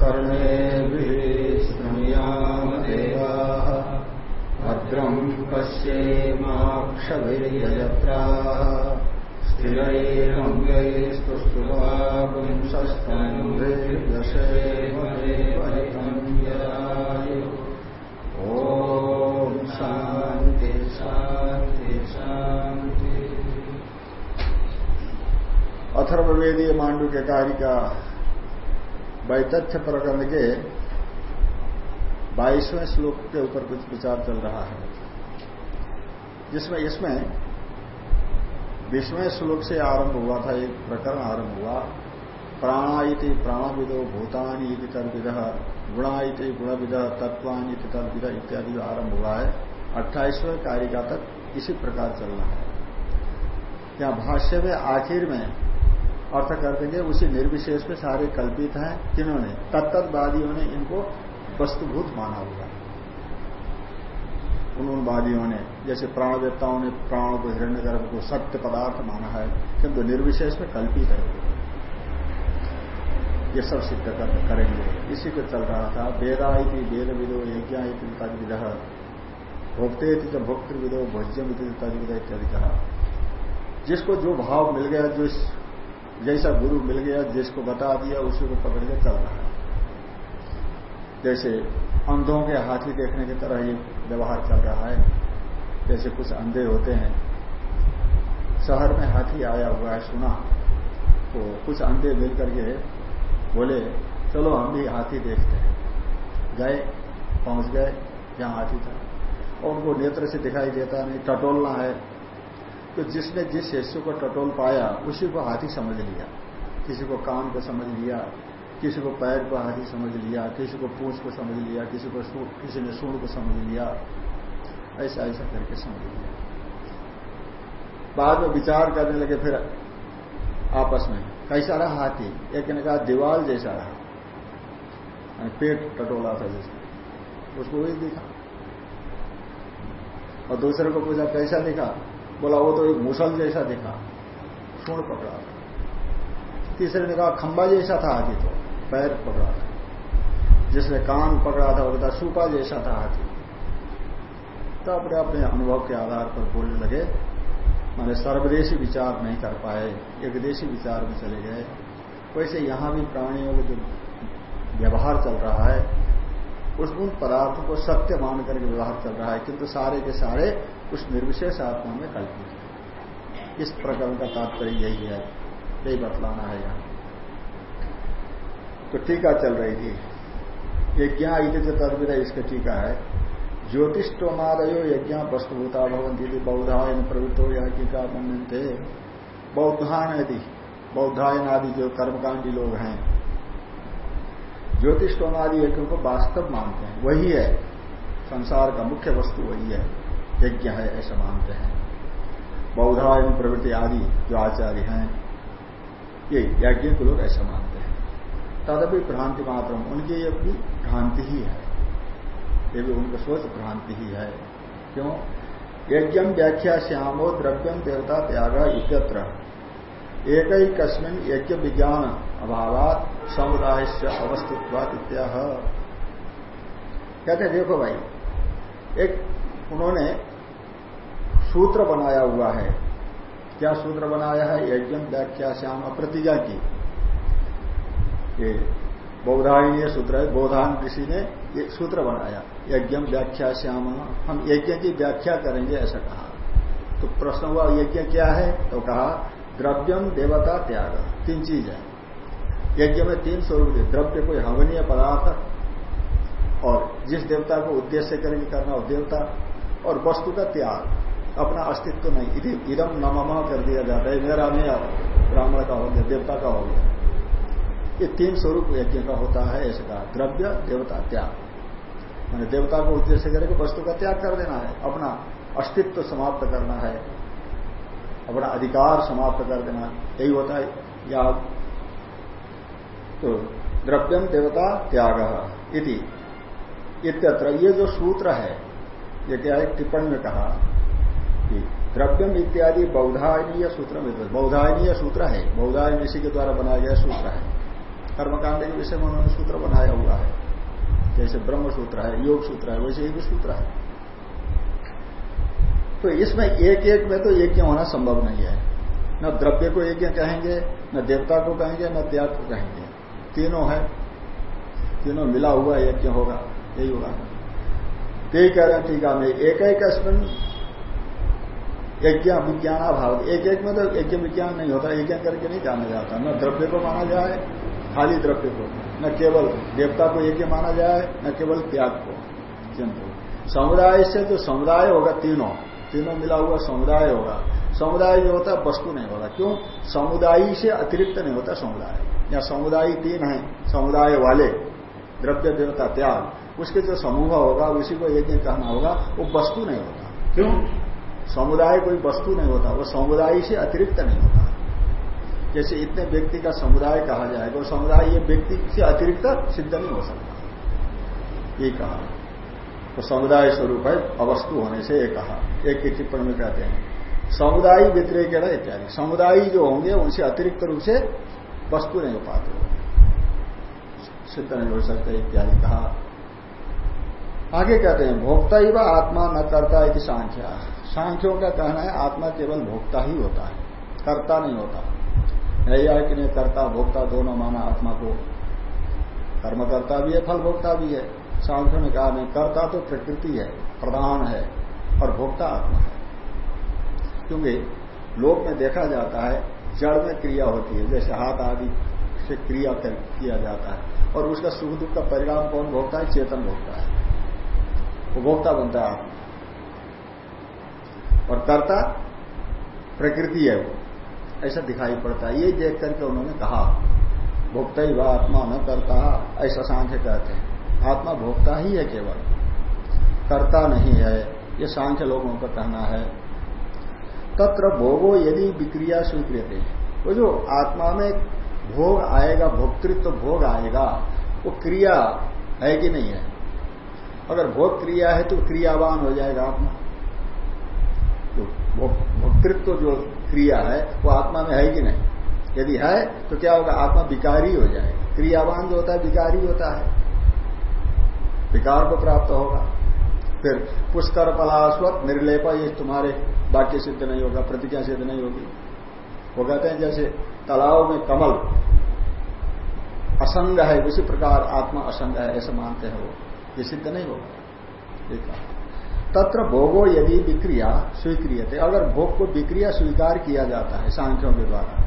कर्णेभिः शृणुयाम देवाः भद्रम् पश्येमाक्षभिर्यजत्राः जयायु ॐ शान्ति शान्ति शान्ति। अथर्ववेदीय मांडू के कार्य का वैतथ्य प्रकरण के बाईसवें श्लोक के ऊपर कुछ विचार चल रहा है। जिसमें इसमें बीसवें श्लोक से आरंभ हुआ था, एक प्रकरण आरंभ हुआ। प्राणाइति प्राणविदो भूतानी इति तदविद गुणाइति गुणविद तत्वानी इति तदविद इत्यादि जो आरंभ हुआ है, अट्ठाईसवें कारिका तक इसी प्रकार चलना है। यहाँ भाष्य में आखिर में अर्थ कर देंगे। उसी निर्विशेष में सारे कल्पित हैं जिन्होंने तत्तवादियों ने इनको वस्तुभूत माना हुआ उन उन वादियों ने जैसे प्राणवेत्ताओं ने प्राण को हिरण्य गर्भ को सत्य पदार्थ माना है किंतु निर्विशेष में कल्पित है। ये सब सिद्ध कर, करेंगे। इसी को चल रहा था वेदा इति वेद विदो यज्ञा इति तद विध भोक्ते भोक्तृविदो भोज्यम इति तद विध इत्यादि कहा। जिसको जो भाव मिल गया जो जैसा गुरु मिल गया, जिसको बता दिया, उसी को पकड़ के चल रहा है। जैसे अंधों के हाथी देखने की तरह ये व्यवहार चल रहा है, जैसे कुछ अंधे होते हैं। शहर में हाथी आया हुआ है, सुना। तो कुछ अंधे मिल करके बोले, चलो हम भी हाथी देखते हैं। गए, पहुँच गए जहाँ हाथी था। और उनको नेत्र से दिखाई देता नहीं, टटोलना है। तो जिसने जिस हिस्से को टटोल पाया, उसी को हाथी समझ लिया। किसी को कान को समझ लिया, किसी को पैर को हाथी समझ लिया, किसी को पूछ को समझ लिया, किसी को किसी ने सूढ़ को समझ लिया, ऐसा ऐसा करके समझ लिया। बाद में विचार करने लगे, फिर आपस में, कैसा रहा हाथी? एक ने कहा, दीवाल जैसा रहा। पेट टटोला था जैसे। उसको वही दिखा। और दूसरे को पूछा, कैसा दिखा? बोला, वो तो एक मुसल जैसा दिखा सूढ़ पकड़ा था। तीसरे ने कहा, खंबा जैसा था हाथी तो पैर पकड़ा था। जिसने कान पकड़ा था, वो कहता सूपा जैसा था हाथी। तो अपने अपने अनुभव के आधार पर बोलने लगे, मैंने सर्वदेशी विचार नहीं कर पाए एकदेशी विचार में चले गए। वैसे यहाँ भी प्राणियों का जो व्यवहार चल रहा है, उस उन पदार्थों को सत्य मान करके व्यवहार चल रहा है, किंतु सारे के सारे उस निर्विशेष आत्मा में कल्पित है। इस प्रकरण का तात्पर्य यही है, यही बतलाना है यहाँ। तो टीका चल रही थी। यज्ञ इति तदविद इसका टीका है। ज्योतिष ज्योतिषोमादयो यज्ञ वस्तुभूता भवंती बौद्धायन प्रवृत्तो यह टीका मनते बौद्धान यदि बौद्धायन आदि जो कर्मकांडी लोग हैं। ज्योतिषोमादि यज्ञ को वास्तव मानते हैं। वही है, संसार का मुख्य वस्तु वही है। यज्ञ है, ऐसा मानते हैं। बौद्धा एवं प्रवृत्ति आदि जो आचार्य हैं, ये यज्ञ को लोग ऐसा मानते हैं। तदपि भ्रांति मात्र उनकी ये भी भ्रांति ही है। ये भी उनका सोच भ्रांति ही है। क्यों? यज्ञम व्याख्या श्यामो द्रव्यम देवता त्याग इत्यत्र। एक ही कस्मिन यज्ञ विज्ञान अभावात समुदाय से अवस्थित्वात कहते देखो भाई, एक उन्होंने सूत्र बनाया हुआ है। क्या सूत्र बनाया है? यज्ञ व्याख्या श्याम प्रतिज्ञा की। ये सूत्र है बौधान ऋषि ने ये सूत्र बनाया। यज्ञ व्याख्या श्याम, हम यज्ञ की व्याख्या करेंगे, ऐसा कहा। तो प्रश्न हुआ, यज्ञ क्या है? तो कहा द्रव्यम देवता त्याग, तीन चीज़ है। यज्ञ में तीन स्वरूप द्रव्य कोई हवनीय पदार्थ, और जिस देवता को उद्देश्य करेंगे करना हो देवता, और वस्तु का त्याग। अपना अस्तित्व नहीं। इदम नममा कर दिया जाता है। मेरा नहीं ब्राह्मण का हो गया, देवता का हो गया। ये तीन स्वरूप यज्ञ का होता है ऐसे कहा। द्रव्य, देवता, त्याग। मैंने देवता को उद्देश्य करके वस्तु का त्याग कर देना है। अपना अस्तित्व समाप्त करना है। अपना अधिकार समाप्त कर देना यही होता है याग। तो द्रव्यम देवता, त्याग इति। इत्यत्र ये जो सूत्र है, ये क्या है? टिप्पणी में कहा द्रव्यम इत्यादि बौधायनीय सूत्र में बौधायनीय सूत्र है। बौधायन ऋषि के द्वारा बनाया गया सूत्र है। कर्मकांड के विषय में उन्होंने सूत्र बनाया हुआ है। जैसे ब्रह्म सूत्र है, योग सूत्र है, वैसे एक सूत्र है। तो इसमें एक एक में तो यज्ञ होना संभव नहीं है। न द्रव्य को यज्ञ कहेंगे, न देवता को कहेंगे, न त्याग को कहेंगे। तीनों है। तीनों मिला हुआ यज्ञ होगा, यही होगा। यही कह रहे हैं टीका में एक एक यज्ञ, विज्ञान भाव एक एक में तो यज्ञ, विज्ञान नहीं होता, यज्ञ करके नहीं जाना जाता। न द्रव्य को माना जाए, खाली द्रव्य को, न केवल देवता को यज्ञ माना जाए, न केवल त्याग को किंतु समुदाय से जो समुदाय होगा तीनों। तीनों मिला हुआ समुदाय होगा। समुदाय जो होता है वस्तु नहीं होगा क्यों? समुदाय से अतिरिक्त नहीं होता समुदाय। या समुदाय तीन है, समुदाय वाले, द्रव्य, देवता, त्याग। उसके जो समूह होगा, उसी को यज्ञ कहना होगा। वो वस्तु नहीं होता। क्यों? समुदाय कोई वस्तु नहीं होता, वो समुदाय से अतिरिक्त नहीं होता। जैसे इतने व्यक्ति का समुदाय कहा जाएगा वो समुदाय ये व्यक्ति से अतिरिक्त सिद्ध नहीं हो सकता। ये कहा। तो समुदाय स्वरूप है, अवस्तु होने से एक कहा। एक की टिप्पणी में कहते हैं, समुदाय व्यतिरेक इत्यादि। समुदाय जो होंगे, उनसे अतिरिक्त रूप से वस्तु नहीं हो पाते। सिद्ध नहीं हो सकते इत्यादि कहा। आगे कहते हैं, भोक्ता ही व आत्मा न करता है कि सांख्या। सांख्यों का कहना है आत्मा केवल भोक्ता ही होता है करता नहीं होता। कि नहीं करता भोक्ता दोनों माना आत्मा को। कर्म करता भी है फल भोक्ता भी है। सांख्यों ने कहा नहीं करता तो प्रकृति है प्रधान है और भोक्ता आत्मा है। क्योंकि लोक में देखा जाता है जड़ में क्रिया होती है जैसे हाथ आदि से क्रिया कर, किया जाता है और उसका सुख दुख का परिणाम कौन भोगता है? चेतन भोगता है। वो भोक्ता बनता है आत्मा। और कर्ता प्रकृति है वो। ऐसा दिखाई पड़ता है। ये देख करके उन्होंने कहा, भोक्ता ही वह आत्मा, न करता। ऐसा सांख्य कहते हैं। आत्मा भोक्ता ही है केवल। करता नहीं है। ये सांख्य लोगों का कहना है। तत्र भोगो यदि विक्रिया स्वीकृत वो जो आत्मा में भोग आएगा, भोक्तृत्व तो भोग आएगा, वो क्रिया है कि नहीं है? अगर भोग क्रिया है तो क्रियावान हो जाएगा आत्मा। भोक्तृत्व जो क्रिया है, वो आत्मा में है कि नहीं। यदि है तो क्या होगा? आत्मा विकारी हो जाए। क्रियावान जो होता है, विकारी होता है। विकार को प्राप्त होगा। फिर पुष्कर पलाश्वत निर्लेपा, ये तुम्हारे वाक्य सिद्ध नहीं होगा, प्रतिज्ञा सिद्ध नहीं होगी। वो कहते हैं, जैसे तालाब में कमल असंग है, उसी प्रकार आत्मा असंग है, ऐसा मानते हैं वो। ये सिद्ध नहीं होगा। तत्र भोगो यदि विक्रिया स्वीक्रिय थे अगर भोग को विक्रिया स्वीकार किया जाता है, सांख्यों के द्वारा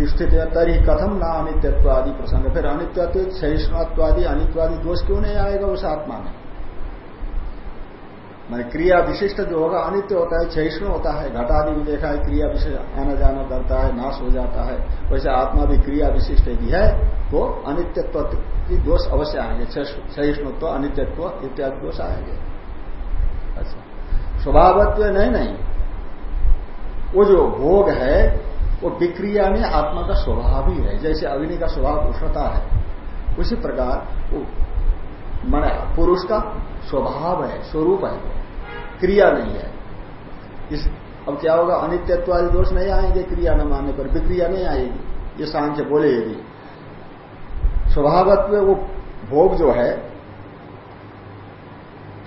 स्थित तरी कथम ना अनित्यत्वादि प्रसंग, फिर अनित्यत्व, सहिष्णुत्वादि, अनित्वादि दोष क्यों नहीं आएगा उस आत्मा में? मैंने क्रिया विशिष्ट जो होगा, अनित्य होता है क्षयिष्णु होता है, घटादि भी देखा है, क्रिया विशिष्ट, आना जाना करता है, नाश हो जाता है, वैसे आत्मा भी क्रिया विशिष्ट यदि है वो अनित्यत्व की दोष अवश्य आएँगे सहिष्णुत्व, अनित्यत्व इत्यादि दोष आएँगे। स्वभावत्व नहीं नहीं। वो जो भोग है, वो विक्रिया में आत्मा का स्वभाव ही है। जैसे अग्नि का स्वभाव उष्णता है, उसी प्रकार वो मन पुरुष का स्वभाव है, स्वरूप है, क्रिया नहीं है। इस, अब क्या होगा? अनित्यत्वादि दोष नहीं आएँगे, क्रिया न मानने पर विक्रिया नहीं आएगी। ये सांख्य बोले यदि। स्वभावत्व वो भोग जो है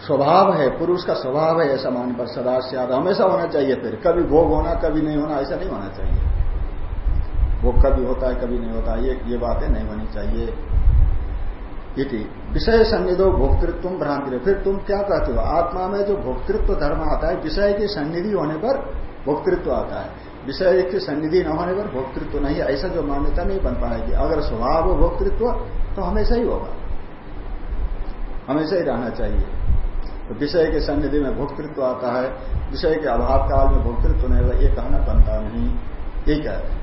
स्वभाव है, पुरुष का स्वभाव है, ऐसा मान पर सदा से हमेशा होना चाहिए, फिर कभी भोग होना, कभी नहीं होना, ऐसा नहीं होना चाहिए। वो कभी होता है, कभी नहीं होता, ये ये बातें नहीं होनी चाहिए। इति, विषय सन्निधो भोक्तृत्व भ्रांति फिर तुम क्या कहते हो? आत्मा में जो भोक्तृत्व धर्म आता है, विषय की सन्निधि होने पर भोक्तृत्व आता है। विषय की सन्निधि न होने पर भोक्तृत्व नहीं ऐसा जो मान्यता नहीं बन पाएगी। अगर स्वभाव हो भोक्तृत्व तो हमेशा ही होगा। हमेशा ही रहना चाहिए। तो विषय के सन्निधि में भोक्तृत्व आता है, विषय के अभाव काल में भोक्तृत्व नहीं होगा ये कहना बनता नहीं। ये कहते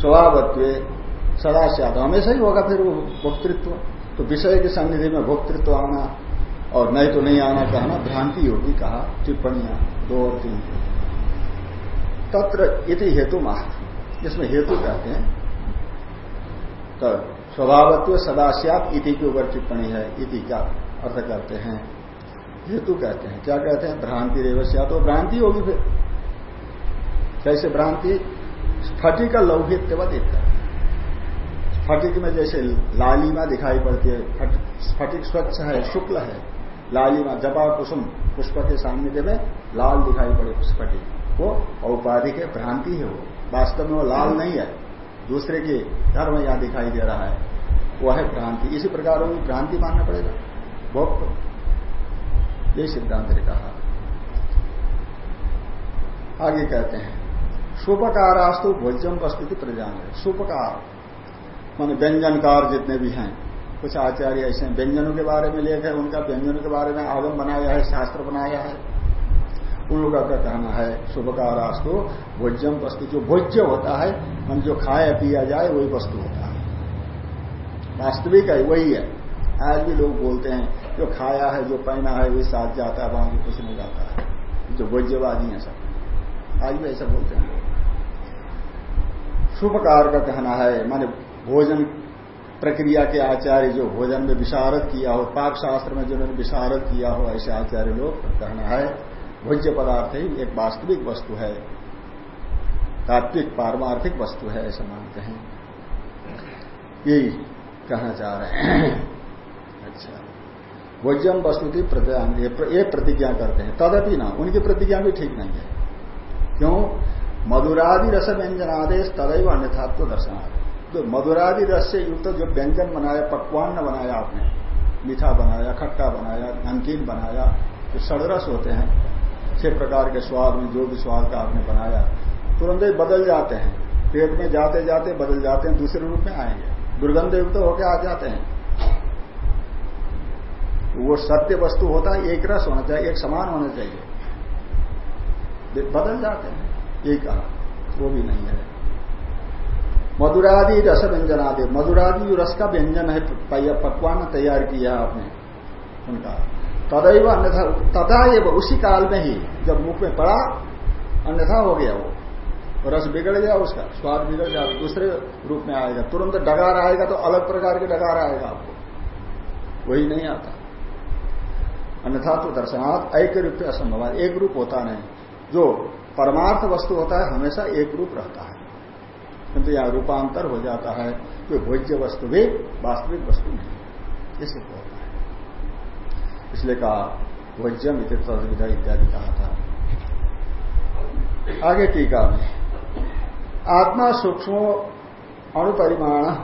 स्वभावत्व सदा से आता हमेशा ही होगा फिर वो भोक्तृत्व। तो विषय के सन्निधि में भोक्तृत्व आना और नहीं तो नहीं आना कहना भ्रांति होगी कहा, टिप्पणियाँ दो और तीन। तत्र इति हेतु माह इसमें हेतु कहते हैं तो स्वभावत्व सदाश्यात इति के ऊपर टिप्पणी है इति का अर्थ करते हैं? हेतु कहते हैं। क्या कहते हैं? भ्रांति रेवस्या तो भ्रांति होगी फिर। कैसे भ्रांति स्फटिक लौहित्यवत इतना स्फटिक में जैसे लालिमा दिखाई पड़ती है स्फटिक स्वच्छ है शुक्ल है। लालिमा जपा कुसुम पुष्प के सामने में लाल दिखाई पड़े स्फटिक वो औपाधिक है भ्रांति है वो। वास्तव में वो लाल नहीं है। दूसरे के धर्म यहाँ दिखाई दे रहा है वह है भ्रांति। इसी प्रकार वो भ्रांति मानना पड़ेगा। बहुत ये सिद्धांत ने कहा। आगे कहते हैं सुपकारास्तु भोज्यम वस्तु की प्रजान। है सुपकार मान व्यंजनकार जितने भी हैं, कुछ आचार्य ऐसे हैं, व्यंजनों के बारे में लेख है, उनका व्यंजनों के बारे में आगम बनाया है, शास्त्र बनाया है। लोगों का कहना है शुभकारास्तु भोज्यम वस्तु, जो भोज्य होता है मन जो खाया पिया जाए, वही वस्तु होता है। वास्तविक है, वही है। आज भी लोग बोलते हैं, जो खाया है, जो पहना है, वही साथ जाता है, वहाँ कुछ नहीं जाता है। जो भोज्यवादी है सब। आज भी ऐसा बोलते हैं। शुभकार का कहना है, माने भोजन प्रक्रिया के आचार्य जो भोजन में विशारद किया हो पाक शास्त्र में जिन्होंने विशारद किया हो, ऐसे आचार्य लोग कहना है भोज्य पदार्थ ही एक वास्तविक वस्तु है, तात्विक पारमार्थिक वस्तु है, ऐसा मानते हैं। यही कहना चाह रहे हैं। अच्छा। भोज्यम वस्तु की ये प्रतिज्ञा करते हैं। तदपि ना, उनकी प्रतिज्ञा भी ठीक नहीं है। क्यों? मधुरादि रस व्यंजनादेश तदैव अन्यथात्व दर्शनार्थ जो मधुरादि रस से युक्त जो व्यंजन बनाया पकवान बनाया आपने, मीठा बनाया, खट्टा बनाया, नमकीन बनाया, जो सड़रस होते हैं छह प्रकार के स्वाद में, जो भी स्वाद का आपने बनाया, तुरंत ही बदल जाते हैं। पेट में जाते जाते बदल जाते हैं, दूसरे रूप में आएँगे। दुर्गंध युक्त होकर आ जाते हैं। वो सत्य वस्तु होता है, एक रस होना चाहिए, एक समान होना चाहिए। बदल जाते हैं ये कहा वो भी नहीं है। मधुरादि रस व्यंजनादि, मधुरादि जो रस का व्यंजन है पकवान तैयार किया आपने, उनका। तदैव अन्यथा, तथा ये उसी काल में ही जब मुख में पड़ा, अन्यथा हो गया वो। रस बिगड़ गया उसका, स्वाद बिगड़ गया, दूसरे रूप में आएगा। तुरंत डगार आएगा तो अलग प्रकार के डगार आएगा आपको। वही नहीं आता। अन्यथा तो दर्शनाथ एक रूप में असंभव है। एक रूप होता नहीं। जो परमार्थ वस्तु होता है, हमेशा एक रूप रहता है। किंतु यहाँ रूपांतर हो जाता है। कोई भोज्य वस्तु भी वास्तविक वस्तु नहीं है। इसलिए कहा तदविधा इत्यादि कहा था। आगे टीका। में आत्मा सूक्ष्म अणुपरिमाण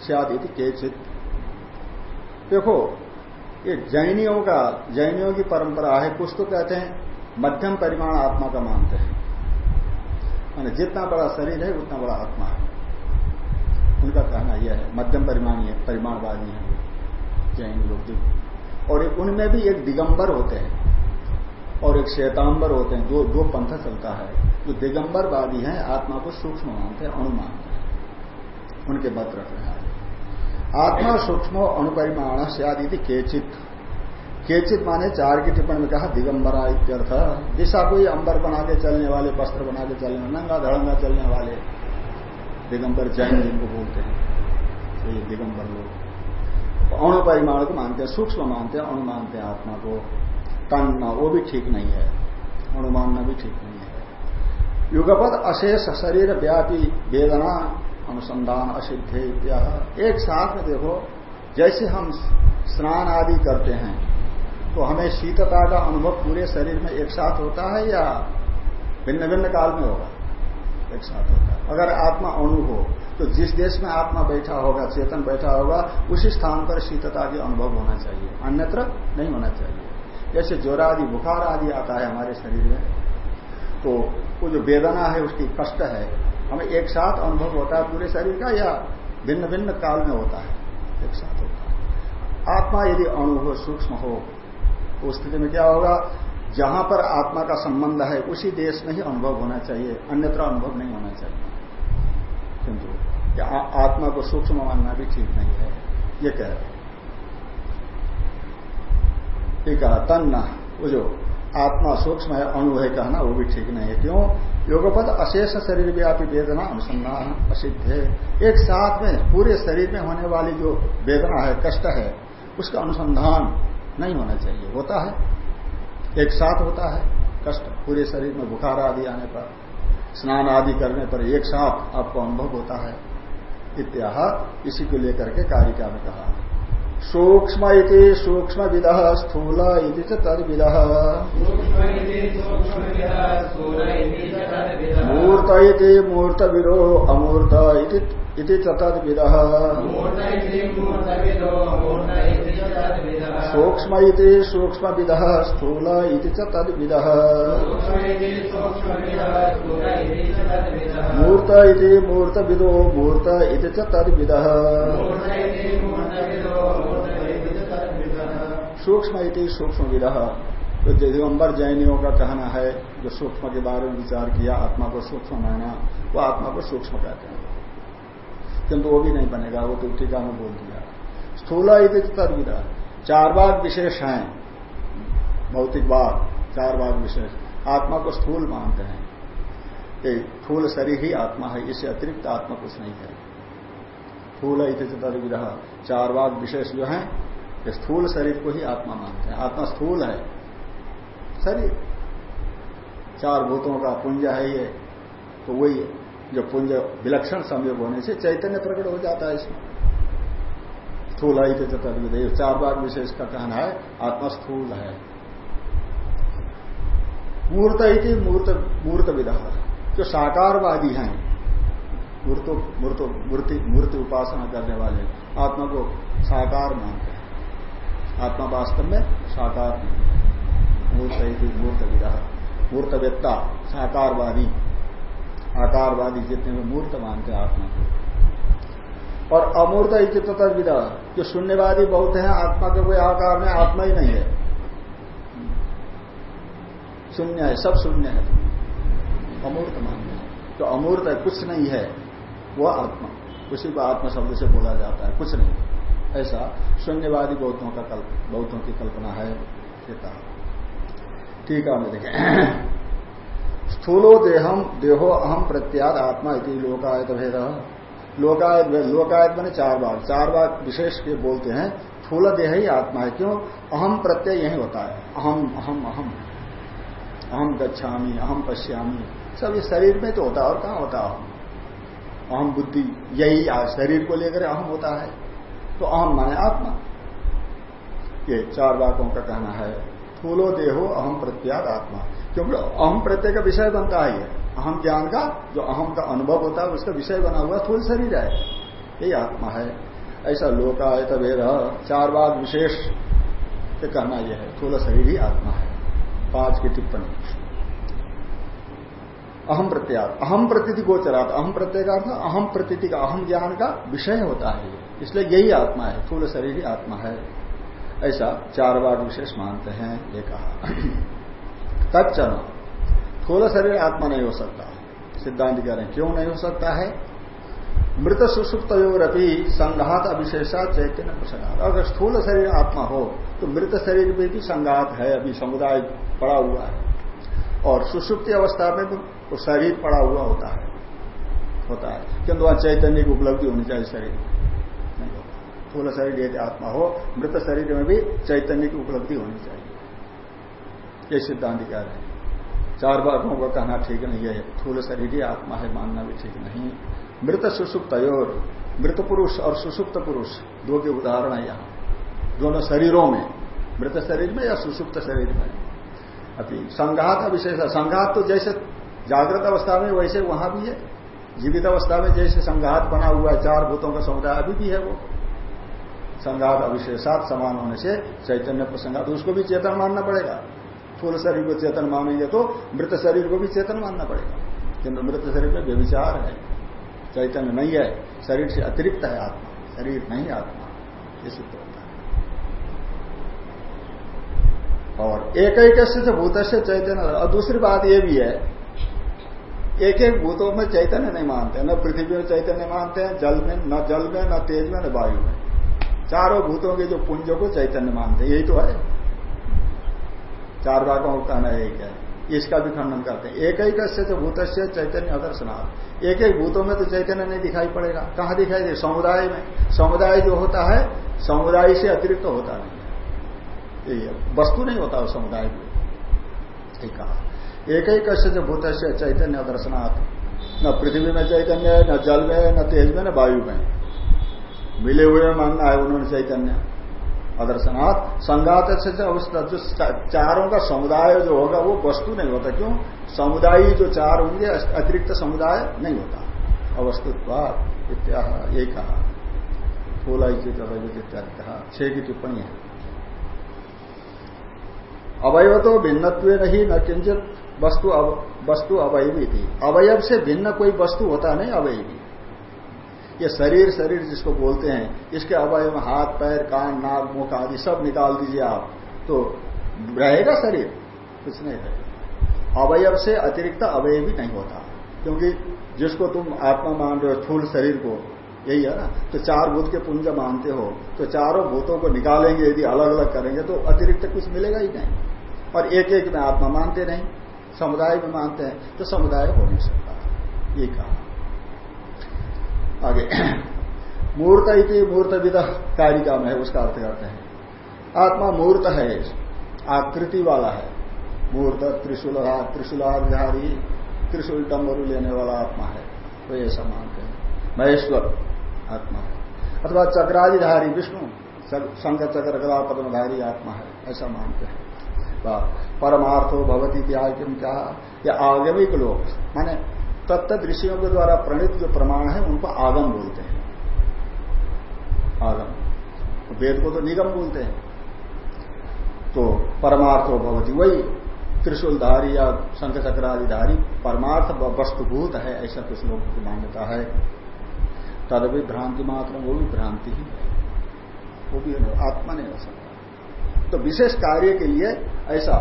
सियादिति केचित। देखो, ये जैनियों का, जैनियों की परंपरा है, कुछ तो कहते हैं, मध्यम परिमाण आत्मा का मानते हैं। माने जितना बड़ा शरीर है, उतना बड़ा आत्मा है। उनका कहना यह है, मध्यम परिमाणी परिमाणवादी है जैन लोग और उनमें भी एक दिगंबर होते हैं और एक श्वेतांबर होते हैं दो दो पंथ चलता है। जो दिगंबरवादी हैं, आत्मा को सूक्ष्म मानते हैं अणु मानते हैं। उनके मत रख रहे हैं। आत्मा सूक्ष्म अणुपरिमाण से आदि केचित। केचित माने चार की टिप्पणी में कहा, दिगंबरा इत्यर्थ। दिशा कोई अंबर बना के चलने वाले, वस्त्र बना के चलने नंगा धड़ंगा चलने वाले दिगंबर जैन जिनको बोलते हैं। तो ये दिगंबर लोग। तो अणु परिमाण को मानते हैं सूक्ष्म मानते हैं अणु मानते हैं आत्मा को तन्ना वो भी ठीक नहीं है। अणु मानना भी ठीक नहीं है। युगपद अशेष, शरीर व्यापी, वेदना, अनुसंधान, असिद्धे एक साथ में देखो, जैसे हम स्नान आदि करते हैं तो हमें शीतता का अनुभव पूरे शरीर में एक साथ होता है या भिन्न भिन्न काल में होगा? एक साथ होता है। अगर आत्मा अणु हो तो जिस देश में आत्मा बैठा होगा, चेतन बैठा होगा, उसी स्थान पर शीतता के अनुभव होना चाहिए। अन्यत्र नहीं होना चाहिए। जैसे ज्वर आदि बुखार आदि आता है हमारे शरीर में तो वो जो वेदना है, उसकी कष्ट है, हमें एक साथ अनुभव होता है पूरे शरीर का या भिन्न भिन्न काल में होता है? एक साथ होता है। आत्मा यदि अणु हो, सूक्ष्म हो तो स्थिति में क्या होगा? जहाँ पर आत्मा का संबंध है, उसी देश में ही अनुभव होना चाहिए, अन्यत्र अनुभव नहीं होना चाहिए। किंतु आत्मा को सूक्ष्म मानना भी ठीक नहीं है। ये कह रहे ये कहा, तन्ना, वो जो आत्मा सूक्ष्म है, अणु है कहना, वो भी ठीक नहीं है। क्यों? योगपद अशेष शरीर व्यापी वेदना अनुसंधान असिद्ध है। एक साथ में, पूरे शरीर में होने वाली जो वेदना है, कष्ट है, उसका अनुसंधान नहीं होना चाहिए। होता है। एक साथ होता है, कष्ट। पूरे शरीर में बुखार आदि आने पर स्नान आदि करने पर एक साथ आपको अनुभव होता है। इत्याह, इसी को लेकर के कारिका में कहा। सूक्ष्म सूक्ष्म विद स्थूल तद विद मूर्त मूर्त विरो अमूर्त इति तद विद सूक्ष्म इति स्थूल इति मूर्त मूर्त सूक्ष्म इति तो दिगंबर जैनियों का कहना है, जो सूक्ष्म के बारे में विचार किया, आत्मा को सूक्ष्म माना, वो आत्मा को सूक्ष्म कहते हैं। किंतु वो भी नहीं बनेगा, वो तो टीका में बोल दिया। स्थूल इति तदविदा चार भाग विशेष हैं। भौतिकवाद चार भाग विशेष। आत्मा को स्थूल मानते हैं। स्थूल शरीर ही आत्मा है, इससे अतिरिक्त आत्मा कुछ नहीं है। स्थूल इति चार भाग विशेष जो है स्थूल शरीर को ही आत्मा मानते हैं। आत्मा स्थूल है। शरीर। चार भूतों का पुंज है ये तो वही जो पुंज विलक्षण संयोग होने से चैतन्य प्रकट हो जाता है इसमें। स्थूल है चार बार विशेष का कहना है आत्मा स्थूल है। मूर्त ही मूर्त मूर्त विधा जो साकारवादी हैं, मूर्त मूर्त, मूर्ति मूर्ति उपासना करने वाले, आत्मा को साकार मानते हैं। आत्मा वास्तव में साकार मूर्त मूर्त विधा मूर्तवेत्ता, साकारवादी। आकारवादी जितने में मूर्त मानते हैं आत्मा को। और अमूर्त तथा विधा जो शून्यवादी बहुत है, आत्मा के कोई आकार में आत्मा ही नहीं है। शून्य है, सब शून्य है। अमूर्त मानते हैं। तो अमूर्त है, कुछ नहीं है, वो आत्मा। उसी को आत्मा शब्द से बोला जाता है, कुछ नहीं। ऐसा शून्यवादी बौद्धों का कल्प बौद्धों की कल्पना है ठीक है मैं देखें। स्थूलो देहम देहो अहम प्रत्याद आत्मा इति लोकायत भेद। लोकायत लोकायत मैंने चार बार चार बार विशेष के बोलते हैं, स्थूल देह ही आत्मा है। क्यों? अहम प्रत्यय यही होता है। अहम अहम अहम। अहम गच्छामी, अहम पश्यामी। सब इस शरीर में तो होता है, और कहाँ होता अहम? अहम बुद्धि, यही शरीर को लेकर अहम होता है। तो अहम माने आत्मा। ये चार बातों का कहना है। स्थूलो देहो अहम प्रत्याग आत्मा। क्योंकि अहम प्रत्यय का विषय बनता है ये। अहम ज्ञान का जो अहम का अनुभव होता है, उसका विषय बना हुआ थूल शरीर है। यही आत्मा है। ऐसा लोकायत वेद चार बार विशेष के कहना यह है। थूल शरीर ही आत्मा है। पाँच की टिप्पणी। अहम प्रत्यार अहम प्रतीति गोचरात। अहम प्रत्यय का अर्थ अहम प्रतीति का, अहम ज्ञान का विषय होता है इसलिए यही आत्मा है। थूल शरीर ही आत्मा है। ऐसा चार बार विशेष मानते हैं, ये कहा। तत्चन थोड़ा शरीर आत्मा नहीं हो सकता। सिद्धांत कह रहे हैं, क्यों नहीं हो सकता है? मृत सुसुप्त योरपी संघात अविशेषा चैतन्य प्रसंगात अगर स्थूल शरीर आत्मा हो तो मृत शरीर में भी संघात है, अभी समुदाय पड़ा हुआ है। और सुसुप्ति अवस्था में तो शरीर पड़ा हुआ होता है। होता है। किंतु वहाँ चैतन्य की उपलब्धि होनी चाहिए शरीर होता। स्थूल शरीर यदि आत्मा हो, मृत शरीर में भी चैतन्य की उपलब्धि होनी चाहिए। ये सिद्धांत कह रहे हैं। चार भागों का कहना ठीक नहीं है। थूल शरीर ही आत्मा है, मानना भी ठीक नहीं। मृत सुसुप्त और मृत पुरुष और सुसुप्त पुरुष, दो के उदाहरण है यहाँ। दोनों शरीरों में, मृत शरीर में या सुसुप्त शरीर में। अभी संघात विशेष संघात तो जैसे जागृत अवस्था में वैसे वहाँ भी है। जीवित अवस्था में जैसे संघात बना हुआ है, चार भूतों का समुदाय अभी भी है वो। संघात अविशेषात समान होने से चैतन्य प्रसंगात, उसको भी चेतन मानना पड़ेगा। स्थूल शरीर को चेतन मानेंगे तो मृत शरीर को भी चेतन मानना पड़ेगा। किंतु मृत शरीर में व्यविचार है, चैतन्य नहीं है, शरीर से अतिरिक्त है आत्मा, शरीर नहीं आत्मा, ये सिद्ध होता है। और एक एक से भूत से चैतन्य और दूसरी बात ये भी है एक एक भूतों में चैतन्य नहीं मानते, न पृथ्वी में चैतन्य मानते हैं, जल में, न जल में, न तेज में, न वायु में। चारों भूतों के जो पुंजों को चैतन्य मानते यही तो है। चार भागों का कहना एक है। इसका भी खंडन करते हैं। एक ही से तो भूत से चैतन्य अदर्शनाथ एक एक भूतों में तो चैतन्य नहीं दिखाई पड़ेगा। कहाँ दिखाई दे? समुदाय में। समुदाय जो होता है, समुदाय से अतिरिक्त तो होता नहीं है। वस्तु नहीं होता समुदाय में। कहा एक ही कश्य से भूत से चैतन्य दर्शनाथ न पृथ्वी में चैतन्य है, न जल में न तेज में, न वायु में। मिले हुए मानना है उन्होंने चैतन्य। अदर्शनाथ संगात से अवस्था जो चारों का समुदाय जो होगा, वो वस्तु नहीं होता। क्यों? समुदाय जो चार होंगे अतिरिक्त समुदाय नहीं होता। अवस्तुत्वाद इत्या ये कहा। कहा। छह की टिप्पणी है। अवयव तो भिन्नत्व नहीं न किंचित वस्तु वस्तु अवयवी थी अवयव से भिन्न कोई वस्तु होता नहीं, अवयवी। ये शरीर शरीर जिसको बोलते हैं, इसके अवयव, हाथ, पैर, कान, नाक, मुख आदि सब निकाल दीजिए आप। तो रहेगा शरीर, कुछ नहीं रहेगा अवयव से अतिरिक्त अवयवी नहीं होता। क्योंकि जिसको तुम आत्मा मान रहे हो, स्थूल शरीर को, यही है ना? तो चार भूत के पुंज मानते हो तो चारों भूतों को निकालेंगे, यदि अलग अलग करेंगे तो अतिरिक्त कुछ मिलेगा ही नहीं। और एक एक में आत्मा मानते नहीं, समुदाय में मानते हैं तो समुदाय हो नहीं सकता। ये कहा। आगे। मूर्त इति मूर्तविद कारिका में है, उसका अर्थ करते हैं। आत्मा मूर्त है, आकृति वाला है। मूर्त त्रिशूल त्रिशूलाधारी त्रिशूल डम्बरू लेने वाला आत्मा है। तो ऐसा मानते हैं। महेश्वर आत्मा है। अथवा चक्रादिधारी विष्णु शंख चक्र कला पद्मधारी आत्मा है। ऐसा मानते हैं। परमार्थो भवती त्याग क्या? या आगमिक लोग, माने तत्त ऋषियों के द्वारा प्रणीत जो प्रमाण है, उनको आगम बोलते हैं। आगम। तो वेद को तो निगम बोलते हैं। तो परमार्थ भवती, वही त्रिशूलधारी या शंख चक्रादिधारी परमार्थ वस्तुभूत है, ऐसा कुछ लोगों की मान्यता है। तद भी भ्रांति मात्र, वो भी भ्रांति ही है। वो भी आत्मा नहीं हो सकता। तो विशेष कार्य के लिए ऐसा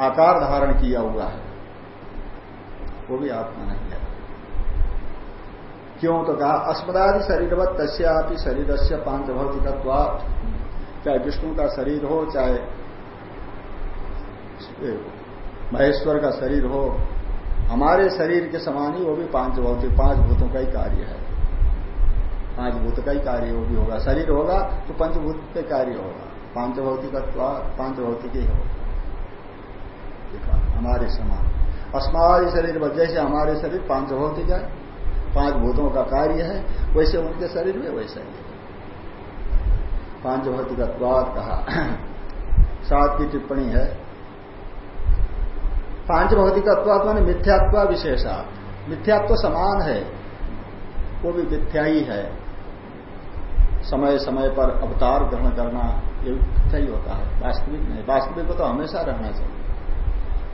आकार धारण किया हुआ है। वो भी आत्मा नहीं है। क्यों? तो कहा, अस्मदादि शरीरवत तस्यापि शरीर से पाँच भौतिकत्वात चाहे विष्णु का शरीर हो, चाहे महेश्वर का शरीर हो, हमारे शरीर के समान ही वो भी पाँच भौतिक पाँच भूतों का ही कार्य है। पाँच भूत का ही कार्य वो भी होगा। शरीर होगा तो पंचभूत के कार्य होगा। पाँच भौतिक पाँच भौतिक ही होगा। हमारे समान। अस्मारी शरीर में जैसे हमारे शरीर पाँच भौतिक है, पाँच भूतों का कार्य है, वैसे उनके शरीर में वैसा ही पाँच भौतिक कहा। सात की टिप्पणी है। पाँच भौतिकत्वाद मान मिथ्यात्व विशेषा। मिथ्यात्व समान है, वो भी मिथ्या ही है। समय समय पर अवतार ग्रहण करना, ये मिथ्या ही होता है। वास्तविक नहीं, वास्तविक को तो हमेशा रहना चाहिए।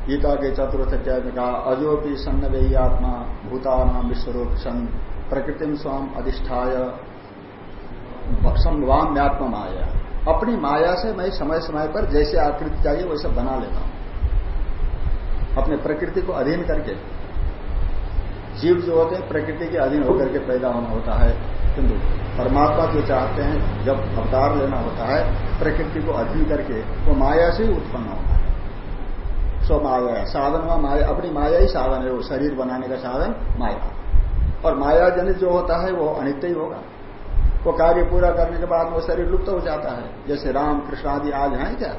गीता के चतुर्थ अध्याय में कहा अजोपी सन्नवेयी आत्मा भूता भूतानाम विश्वरूप सन प्रकृति स्वाम अधिष्ठाय संवाम्यात्म माया अपनी माया से मैं समय समय पर जैसे आकृति चाहिए, वैसे बना लेता हूँ। अपने प्रकृति को अधीन करके, जीव जो होते हैं, प्रकृति के अधीन होकर के पैदा होना होता है। किंतु परमात्मा जो चाहते हैं, जब अवतार लेना होता है, प्रकृति को अधीन करके, वो माया से ही उत्पन्न होता है। स्व माया है। साधन में माया, अपनी माया ही साधन है, वो शरीर बनाने का साधन माया। और माया जनित जो होता है, वो अनित्य ही होगा। वो कार्य पूरा करने के बाद वो शरीर लुप्त हो जाता है। जैसे राम, कृष्ण आदि आज हैं क्या?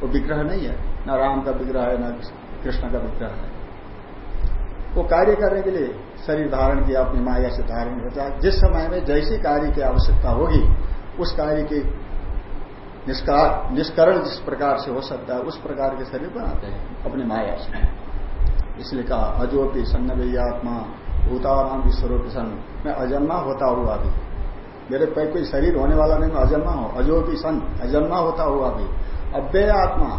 वो विग्रह नहीं है। न राम का विग्रह है, न कृष्ण का विग्रह है। वो कार्य करने के लिए शरीर धारण किया, अपनी माया से धारण होता है जिस समय में जैसी कार्य की आवश्यकता होगी, उस कार्य की निष्करण जिस प्रकार से हो सकता है, उस प्रकार के शरीर बनाते हैं, अपनी माया से। इसलिए कहा, अजोपी सन्न आत्मा भूताराम विश्वरूप सन। मैं अजन्मा होता हुआ भी, मेरे पे कोई शरीर होने वाला नहीं, मैं अजन्मा हूँ। अजोपी सन, अजन्मा होता हुआ भी। अव्यय आत्मा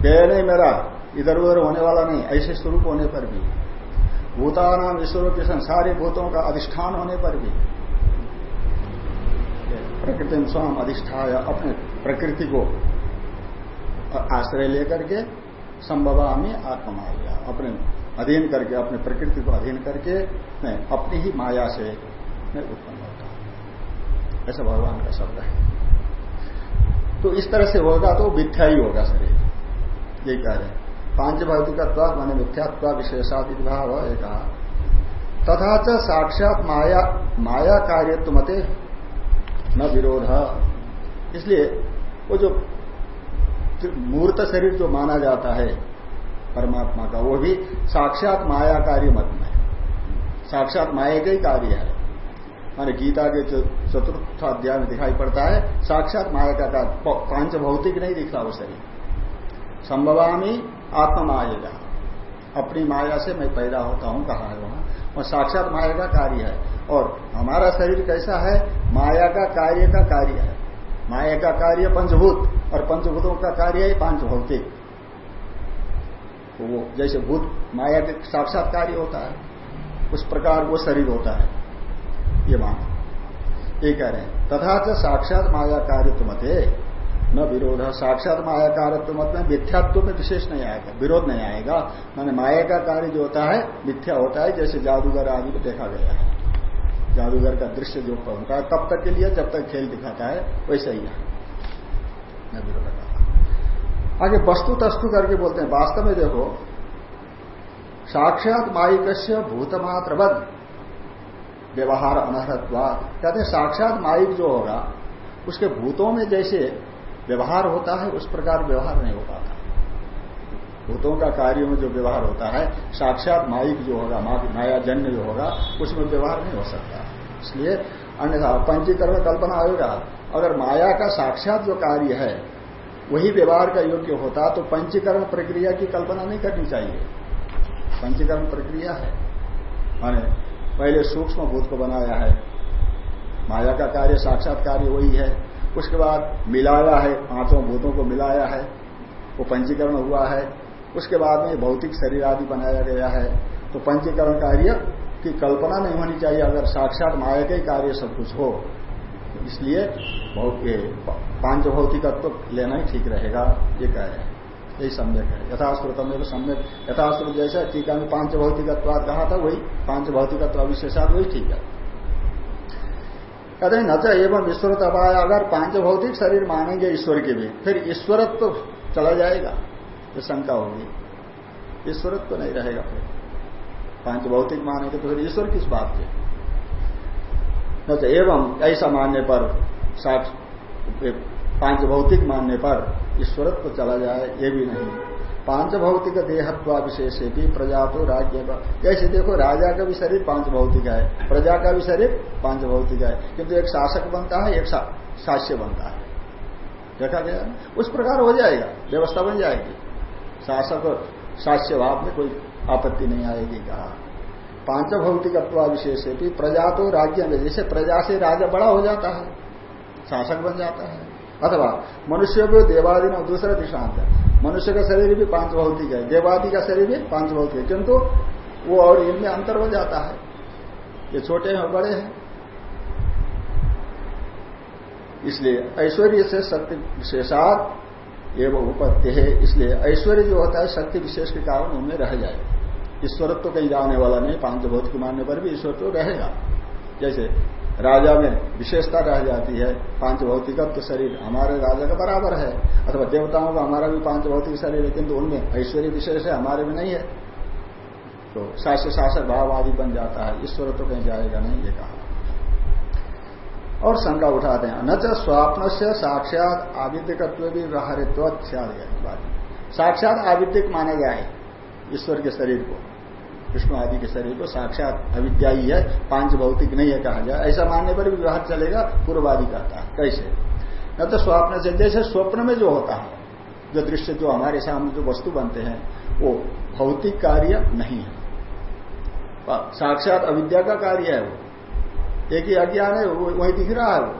व्यय नहीं मेरा इधर उधर होने वाला नहीं, ऐसे स्वरूप होने पर भी। भूतानाम विश्वरूप सन, सारे भूतों का अधिष्ठान होने पर भी। प्रकृति में स्वयं अधिष्ठाय अपने प्रकृति को आश्रय लेकर के संभवामी आत्ममाया अपने अधीन करके, अपने प्रकृति को अधीन करके मैं अपनी ही माया से मैं उत्पन्न होता हूँ। ऐसा भगवान का शब्द है। तो इस तरह से होगा तो मिथ्या ही होगा शरीर। यही कह रहे पाँच भौतिकत्व माने मिथ्यात्व विशेषादि भाव एक तथा च साक्षात माया माया कार्य मते न विरोध इसलिए वो जो मूर्त शरीर जो माना जाता है, परमात्मा का, वो भी साक्षात माया कार्य मत में साक्षात माया का ही कार्य है। माने गीता के चतुर्थ अध्याय में दिखाई पड़ता है, साक्षात माया का कार्य पाँच भौतिक नहीं दिखता वो शरीर। संभवामी आत्म माया अपनी माया से मैं पैदा होता हूँ, कहा है वहाँ। वह साक्षात माया का कार्य है। और हमारा शरीर कैसा है? माया का कार्य का कार्य है। माया का कार्य पंचभूत, और पंचभूतों का कार्य है पाँच भौतिक तो वो जैसे भूत माया के साक्षात कार्य होता है, उस प्रकार वो शरीर होता है। ये माना ये कह रहे हैं, तथा च साक्षात माया कार्य मते। न विरोध है साक्षात माया कार्य मत में मिथ्यात्व में विशेष नहीं आएगा, विरोध नहीं आएगा। मैंने माया का कार्य जो होता है, मिथ्या होता है, जैसे जादूगर आदि को देखा गया है। जादूगर का दृश्य जो है तब तक के लिए जब तक खेल दिखाता है, वैसा ही है। का आगे वस्तु तस्तु करके बोलते हैं, वास्तव में देखो, साक्षात माइक भूतमात्रवद, व्यवहार अनर्हत्वाद कहते हैं, साक्षात माइक जो होगा, उसके भूतों में जैसे व्यवहार होता है, उस प्रकार व्यवहार नहीं हो पाता। भूतों का कार्यों में जो व्यवहार होता है, साक्षात माइक जो होगा माया जन्य जो होगा, उसमें व्यवहार नहीं हो सकता। इसलिए अन्यथा पंचीकरण कल्पना आएगा अगर माया का साक्षात जो कार्य है, वही व्यवहार का योग्य होता तो पंचीकरण प्रक्रिया की कल्पना नहीं करनी चाहिए। पंचीकरण प्रक्रिया है। माने पहले सूक्ष्म भूत को बनाया है। माया का कार्य, साक्षात कार्य वही है। उसके बाद मिलाया है, पाँचों भूतों को मिलाया है। वो पंचीकरण हुआ है। उसके बाद में भौतिक शरीर आदि बनाया गया है। तो पंचीकरण कार्य की कल्पना नहीं होनी चाहिए, अगर साक्षात माया के कार्य सब कुछ हो। इसलिए पाँच भौतिकत्व तो लेना ही ठीक रहेगा, ये कह रहे यही सम्यक है। यथाश्रुतम सम्यक। यथाश्रुत जैसा टीका में पाँच भौतिकत्वाद कहा था, वही पाँच भौतिकत्व अविशेषाद, वही ठीक है। कहते हैं नचा एवं ईश्वर तबाया अगर पाँच भौतिक शरीर मानेंगे ईश्वर के भी, फिर ईश्वरत्व तो चला जाएगा। ये शंका होगी। ईश्वरत्व तो नहीं रहेगा फिर। पाँच भौतिक मानेंगे तो फिर ईश्वर किस बात के? न तो एवं ऐसा मानने पर, साक्ष पाँच भौतिक मानने पर ईश्वरत्व तो चला जाए, ये भी नहीं। पाँच भौतिक देहत्वा विशेष भी प्रजा तो राज्य जैसे देखो, राजा का भी शरीर पाँच भौतिक है, प्रजा का भी शरीर पाँच भौतिक है। किंतु एक शासक बनता है, एक शास्य बनता है। देखा गया? उस प्रकार हो जाएगा, व्यवस्था बन जाएगी। शासक शास्य भाव में कोई आपत्ति नहीं आएगी, कहा। पाँच भौतिकत्वा विशेष भी प्रजा तो राज्य में जैसे प्रजा से राजा बड़ा हो जाता है, शासक बन जाता है। अथवा मनुष्य को देवादि में दूसरा दृष्टांत है। मनुष्य का शरीर भी पाँच भौतिक है, देवादि का शरीर भी पाँच भौतिक है, किंतु वो और इनमें अंतर हो जाता है। ये छोटे हैं बड़े हैं। इसलिए ऐश्वर्य से शक्ति विशेषात एवं उपत्य है, इसलिए ऐश्वर्य जो होता है, शक्ति विशेष के कारण उनमें रह जाए। ईश्वरत्व तो कहीं जाने वाला नहीं, पाँच भौतिक मानने पर भी ईश्वर तो रहेगा। जैसे राजा में विशेषता रह जाती है, पाँच भौतिकत्व शरीर हमारे राजा का बराबर है, अथवा देवताओं का हमारा भी पाँच भौतिक शरीर है, किंतु उनमें ऐश्वर्य विशेष है, हमारे में नहीं है। तो शास्य शासक भाव आदि बन जाता है ईश्वर तो कहीं जाएगा नहीं, ये कहा। और शंका उठाते हैं। न स्वप्न से साक्षात आविद्यकत्व भी व्यवहारित्व साक्षात आविद्यक माना गया है, ईश्वर के शरीर को। विष्णु आदि के शरीर को साक्षात अविद्या ही है, पाँच भौतिक नहीं है कहा जाए ऐसा मानने पर भी व्यवहार चलेगा पूर्वादि कहता है। कैसे? न तो स्वप्न से, जैसे स्वप्न में जो होता है, जो दृश्य, जो हमारे सामने जो वस्तु बनते हैं, वो भौतिक कार्य नहीं है। साक्षात अविद्या का कार्य है वो। एक ही अज्ञान है वही दिख रहा है वो।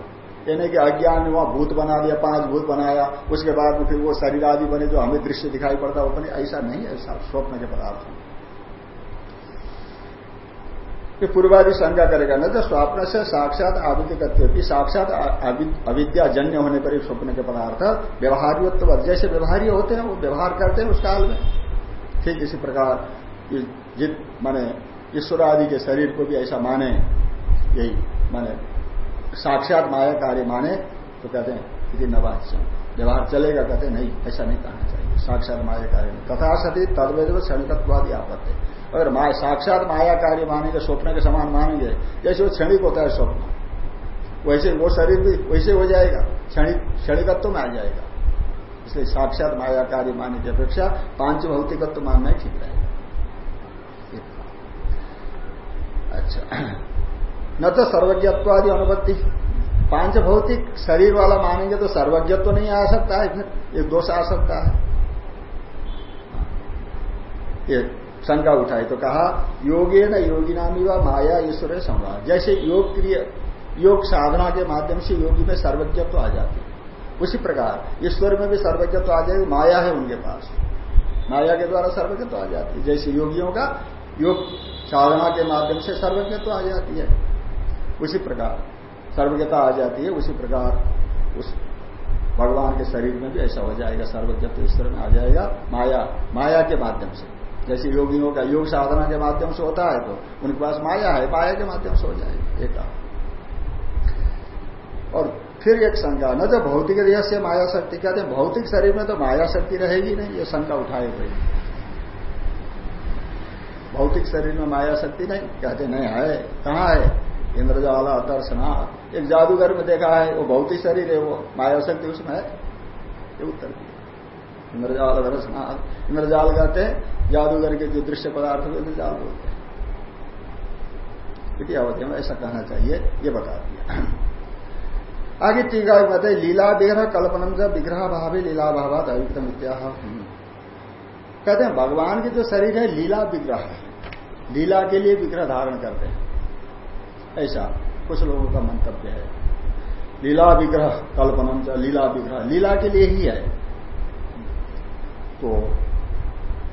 यानी कि अज्ञान ने वहाँ भूत बना दिया पाँच भूत बनाया। उसके बाद में फिर वो शरीर आदि बने जो हमें दृश्य दिखाई पड़ता वो बने। ऐसा नहीं है स्वप्न के पदार्थ पूर्वादि शंका करेगा, न तो स्वप्न से साक्षात आविद्य करते साक्षात अविद्या जन्य होने पर स्वप्न के पदार्थ व्यवहारियोत्व जैसे व्यवहार्य होते हैं, वो व्यवहार करते हैं उस काल में। ठीक इसी प्रकार जित माने ईश्वर आदि के शरीर को भी ऐसा माने। यही, माने, साक्षात माया कार्य माने तो कहते हैं यदि नवाच्य व्यवहार चलेगा, कहते हैं, नहीं, ऐसा नहीं कहना चाहिए। साक्षात माया कार्य में तथा सती तदवेद क्षणिकत्वादी आपत्ति। अगर माया, साक्षात माया कार्य मानेंगे स्वप्न के समान मानेंगे, जैसे वो क्षणिक होता है स्वप्न। वैसे वो शरीर भी वैसे हो जाएगा। क्षणिक, क्षणिकत्व में आ जाएगा। इसलिए साक्षात मायाकारी मानने की अपेक्षा पाँच भौतिकत्व मानना ठीक रहेगा। अच्छा। न तो सर्वज्ञत्वादि अनुपत्ति। पाँच भौतिक शरीर वाला मानेंगे तो सर्वज्ञत्व नहीं आ सकता है एक दोष आ सकता है। ये शंका उठाई तो कहा योगे न योगी नामी व माया ईश्वर संवाद। जैसे योग क्रिय, योग साधना के माध्यम से योगी में सर्वज्ञत्व आ जाती है। उसी प्रकार, ईश्वर में भी सर्वज्ञत्व आ जाएगी माया है उनके पास। माया के द्वारा सर्वज्ञत्व आ जाती है। जैसे योगियों का योग साधना के माध्यम से सर्वज्ञत्व आ जाती है। उसी प्रकार। सर्वज्ञता आ जाती है उसी प्रकार। उस भगवान के शरीर में भी ऐसा हो जाएगा सर्वज्ञत्व ईश्वर में आ जाएगा, माया माया के माध्यम से। जैसे योगियों का योग साधना के माध्यम से होता है तो उनके पास माया है, माया के माध्यम से हो जाएगा एक और फिर एक शंका, न तो भौतिक देह से माया शक्ति कहते हैं भौतिक शरीर में तो माया शक्ति रहेगी नहीं? ये शंका उठाए हुए भौतिक शरीर में माया शक्ति नहीं? कहते, नहीं है। कहाँ है? इंद्रजाला दर्शना एक जादूगर में देखा है, वो भौतिक शरीर है, वो माया शक्ति उसमें है। ये उत्तर इंद्रजाल दर्शना इंद्रजाल कहते हैं, जादूगर के जो दृश्य पदार्थ को इंद्रजाल बोलते हैं। अवधि में ऐसा कहना चाहिए, ये बता दिया। आगे टीका बताए लीला विग्रह कल्पनम से विग्रह भावी लीला भावात अयुक्तम इत्या कहते हैं, भगवान के जो शरीर है, लीला विग्रह है। लीला के लिए विग्रह धारण करते हैं। ऐसा, कुछ लोगों का मंतव्य है। लीला विग्रह कल्पनम लीला विग्रह, लीला के लिए ही है। तो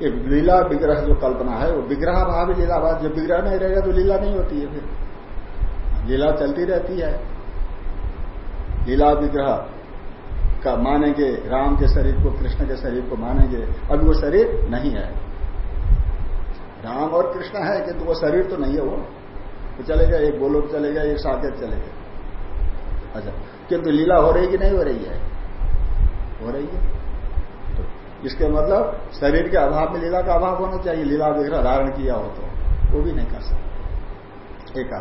ये लीला विग्रह जो कल्पना है, वो विग्रह भावी लीला भाव, जब विग्रह नहीं रहेगा तो लीला नहीं होती है फिर। लीला चलती रहती है। लीला विग्रह का मानेंगे राम के शरीर को, कृष्ण के शरीर को मानेंगे, अभी वो शरीर नहीं है। राम और कृष्ण है, किंतु वो शरीर तो नहीं है वो। वो चलेगा एक गोलोक चलेगा एक साकेत चलेगा अच्छा किंतु लीला हो रही कि नहीं हो रही है? हो रही है। तो इसके मतलब शरीर के अभाव में लीला का अभाव होना चाहिए। लीला विग्रह धारण किया हो तो वो भी नहीं कर सकता। एक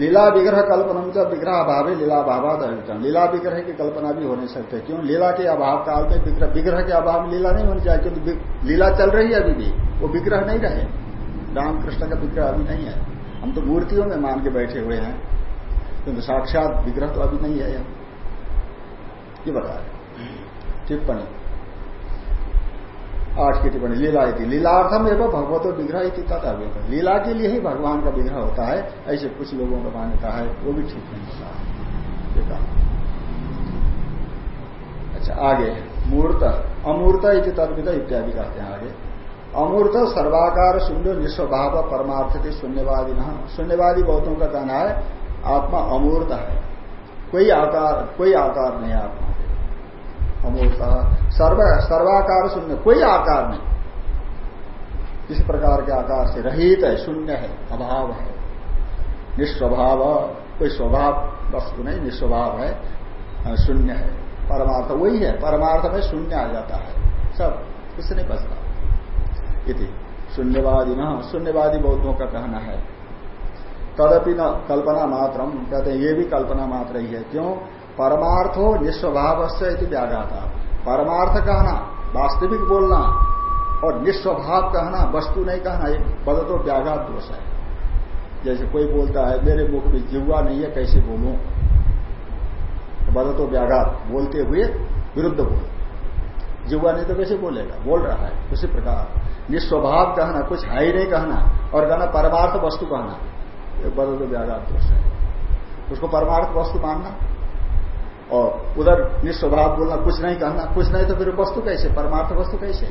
लीला विग्रह कल्पना जब विग्रह अभाव है लीला अभाव लीला विग्रह की कल्पना भी हो नहीं सकते। क्यों? लीला के अभाव काल में विग्रह विग्रह के अभाव में लीला नहीं होनी चाहिए। क्योंकि लीला चल रही है अभी भी। वो विग्रह नहीं रहे। रामकृष्ण का विग्रह अभी नहीं है। हम तो मूर्तियों में मान के बैठे हुए हैं। किंतु साक्षात विग्रह तो अभी नहीं है ये बता रहे टिप्पणी। आठ की टिप्पणी, लीला थी लीलार्थम एवं भगवतो विग्रह तथा लीला के लिए ही भगवान का विग्रह होता है, ऐसे कुछ लोगों का मान्यता है, वो भी ठीक नहीं होता। अच्छा आगे। मूर्त, अमूर्त इति इत्यादि कहते हैं आगे। अमूर्त सर्वाकार शून्य निस्वभाव परमार्थ के शून्यवादी न शून्यवादी बौद्धों का कहना है, आत्मा अमूर्त है। कोई आकार कोई आकार नहीं आत्मा। अमूर्त। सर्व, सर्वाकार शून्य, कोई आकार नहीं। इस प्रकार के आकार से रहित है, शून्य है, अभाव है। निस्वभाव, कोई स्वभाव वस्तु नहीं, निस्वभाव है, शून्य है। परमार्थ वही है, परमार्थ में शून्य आ जाता है। सब कुछ नहीं बचता। इति। शून्यवादी न शून्यवादी बौद्धों का कहना है। तदपि न कल्पना मात्रम। कहते हैं, ये भी कल्पना मात्र ही है। क्यों? परमार्थो निस्वभाव से व्याघाता। परमार्थ कहना, वास्तविक बोलना और निस्वभाव कहना, वस्तु नहीं कहना, ये बदतो व्याघात दोष है। जैसे कोई बोलता है, मेरे मुख में जिवा नहीं है, कैसे बोलूँ? बदतो व्याघात। बोलते हुए विरुद्ध बोल। जिहुआ नहीं तो कैसे बोलेगा? बोल रहा है। उसी प्रकार। निस्वभाव कहना, कुछ है ही नहीं कहना और कहना परमार्थ वस्तु कहना बदतो व्याघात दोष है उसको परमार्थ वस्तु मानना और उधर निस्वभाव बोलना, कुछ नहीं कहना, कुछ नहीं तो फिर वस्तु कैसे? परमार्थ वस्तु कैसे?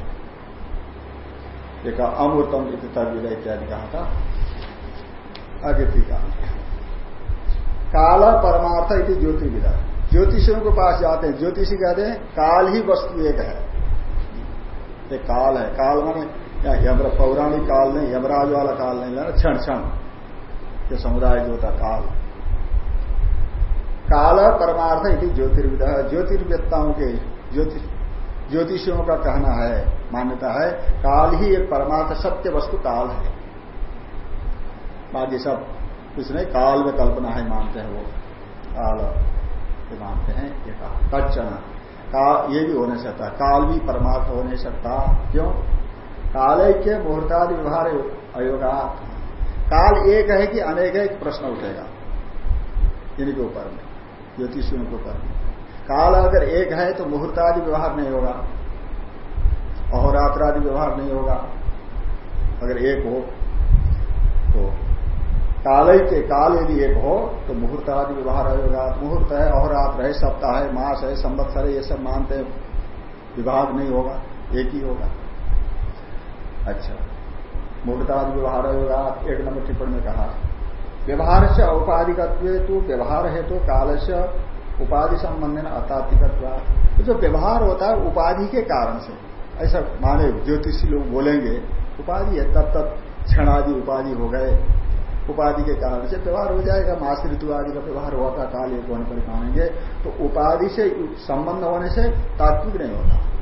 देखा, अमृतम तर्विदा इत्यादि कहा था। आगे टीका काल परमार्थ इति ज्योतिर्विदा। ज्योतिषियों के पास जाते हैं। ज्योतिषी कहते हैं, काल ही वस्तु एक है। एक काल है। काल माने यम पौराणिक काल नहीं, यमराज वाला काल नहीं लेना क्षण क्षण ये समुदाय जो था, काल। काल परमार्थ इति ज्योतिर्विद ज्योतिर्वेत्ताओं के ज्योतिषियों का कहना है, मान्यता है, काल ही एक परमार्थ सत्य वस्तु काल है। बाकी सब कुछ नहीं, काल में कल्पना है, मानते हैं वो। काल मानते हैं, ये कहा। कच्चना काल ये भी होने सकता काल भी परमार्थ होने सकता क्यों? कालैक्य मुहूर्तादि व्यवहार अयोगा काल एक है कि अनेक है प्रश्न उठेगा। इनके ऊपर में, ज्योतिषियों के ऊपर काल अगर एक है तो मुहूर्तादि व्यवहार नहीं होगा। अहोरात्र आदि व्यवहार नहीं होगा। अगर एक हो तो काल के काल यदि एक हो तो मुहूर्त आदि व्यवहार होगा मुहूर्त है, अहोरात्र है, सप्ताह है, मास है, संवत्सर है, ये सब मानते हैं। विभाग नहीं होगा, एक ही होगा। अच्छा। मुहूर्तादि व्यवहार होगा एक नंबर टिप्पणी में कहा। व्यवहार से औपाधिकत्व तो व्यवहार है तो काल से उपाधि संबंध अतात्विकत्व तो जो व्यवहार होता है, उपाधि के कारण से। ऐसा माने ज्योतिषी लोग बोलेंगे, उपाधि है, तब तब क्षणादि उपाधि हो गए। उपाधि के कारण से व्यवहार हो जाएगा, मास ऋतु आदि का व्यवहार हुआ था, काल एक होने पर मानेंगे। तो उपाधि से संबंध होने से तात्विक नहीं होता।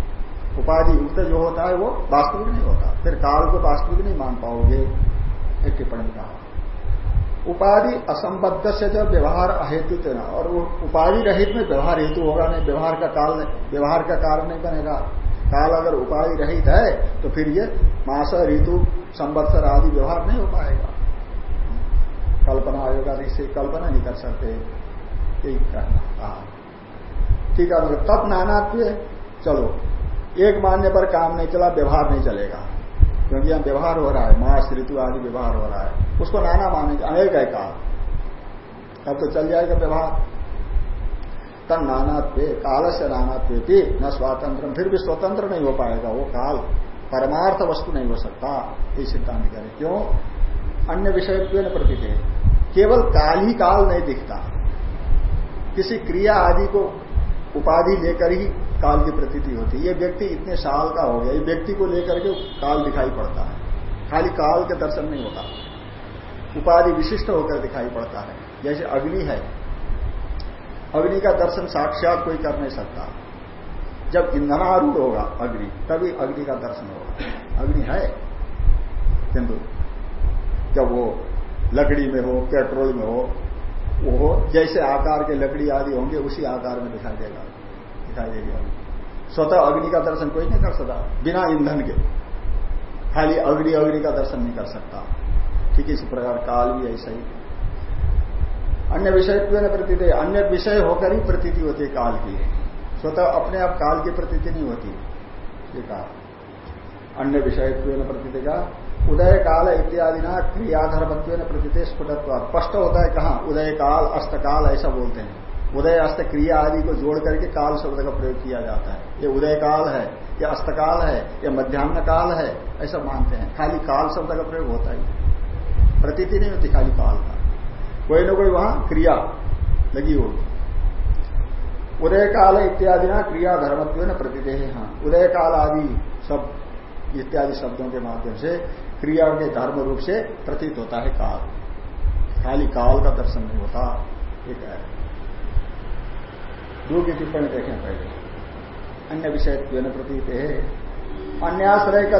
उपाधि युक्त जो होता है वो वास्तविक नहीं होता। फिर काल को वास्तविक नहीं मान पाओगे, एक टिप्पणी कहा उपाधि असंबद्ध से जब व्यवहार अहेतु ना, और वो उपाधि रहित में व्यवहार हेतु होगा नहीं, व्यवहार का काल व्यवहार का कारण नहीं बनेगा। काल अगर उपाधि रहित है तो फिर ये मास, ऋतु संवत्सर आदि व्यवहार नहीं हो पाएगा। कल्पना आयोगा इससे कल्पना नहीं कर सकते। यही कहना कहा ठीक है मतलब तब नानात्व चलो। एक मानने पर काम नहीं चला, व्यवहार नहीं चलेगा। क्योंकि यहाँ व्यवहार हो रहा है, मास, ऋतु आदि व्यवहार हो रहा है। उसको नाना मानेंगे, अनेक है काल तब तो चल जाएगा व्यवहार। तन नानात्व काल से नानात्व भी न स्वातंत्र फिर भी स्वतंत्र नहीं हो पाएगा वो काल। परमार्थ वस्तु नहीं हो सकता, ये सिद्धांत करें। क्यों? अन्य विषय क्यों प्रतीत। है केवल काल ही काल नहीं दिखता। किसी क्रिया आदि को उपाधि लेकर ही काल की प्रतीति होती है। ये व्यक्ति इतने साल का हो गया। ये व्यक्ति को लेकर के काल दिखाई पड़ता है। खाली काल के दर्शन नहीं होता। उपाधि विशिष्ट होकर दिखाई पड़ता है। जैसे अग्नि है। अग्नि का दर्शन साक्षात कोई कर नहीं सकता। जब ईंधनारूढ़ होगा अग्नि, तभी अग्नि का दर्शन होगा। अग्नि है। किंतु जब वो लकड़ी में हो, पेट्रोल में हो, वो जैसे आकार के लकड़ी आदि होंगे, उसी आकार में दिखाई देगा। दिखाई देगी स्वतः अग्नि का दर्शन कोई नहीं कर सकता, बिना ईंधन के। खाली अग्नि अग्नि का दर्शन नहीं कर सकता। ठीक इसी प्रकार काल भी ऐसा ही। अन्य विषय प्रतीत। अन्य विषय होकर ही प्रतीति होती है काल की। स्वतः अपने आप काल की प्रतीति नहीं होती। ये कहा। अन्य विषय प्रतीत का। उदय काल इत्यादि ना क्रियाधर्मत्व प्रतीत स्फुटत्व। स्पष्ट होता है कहा? उदय काल अस्तकाल ऐसा बोलते हैं। उदय अस्त क्रिया आदि को जोड़ करके काल शब्द का प्रयोग किया जाता है। ये उदय काल है, ये अस्तकाल है, ये मध्यान्ह काल है, ऐसा मानते हैं। खाली काल शब्द का प्रयोग होता ही प्रतीति नहीं होती खाली काल का। कोई ना कोई वहाँ क्रिया लगी होगी। उदय काल इत्यादि ना क्रिया धर्मत्व न प्रतीत है। उदय काल आदि सब, इत्यादि शब्दों के माध्यम से क्रिया के धर्म रूप से प्रतीत होता है काल। खाली काल का दर्शन नहीं होता एक है। दो की टिप्पणी देखें पहले। अन्य विषय प्रतीत है। अन्याश्रय का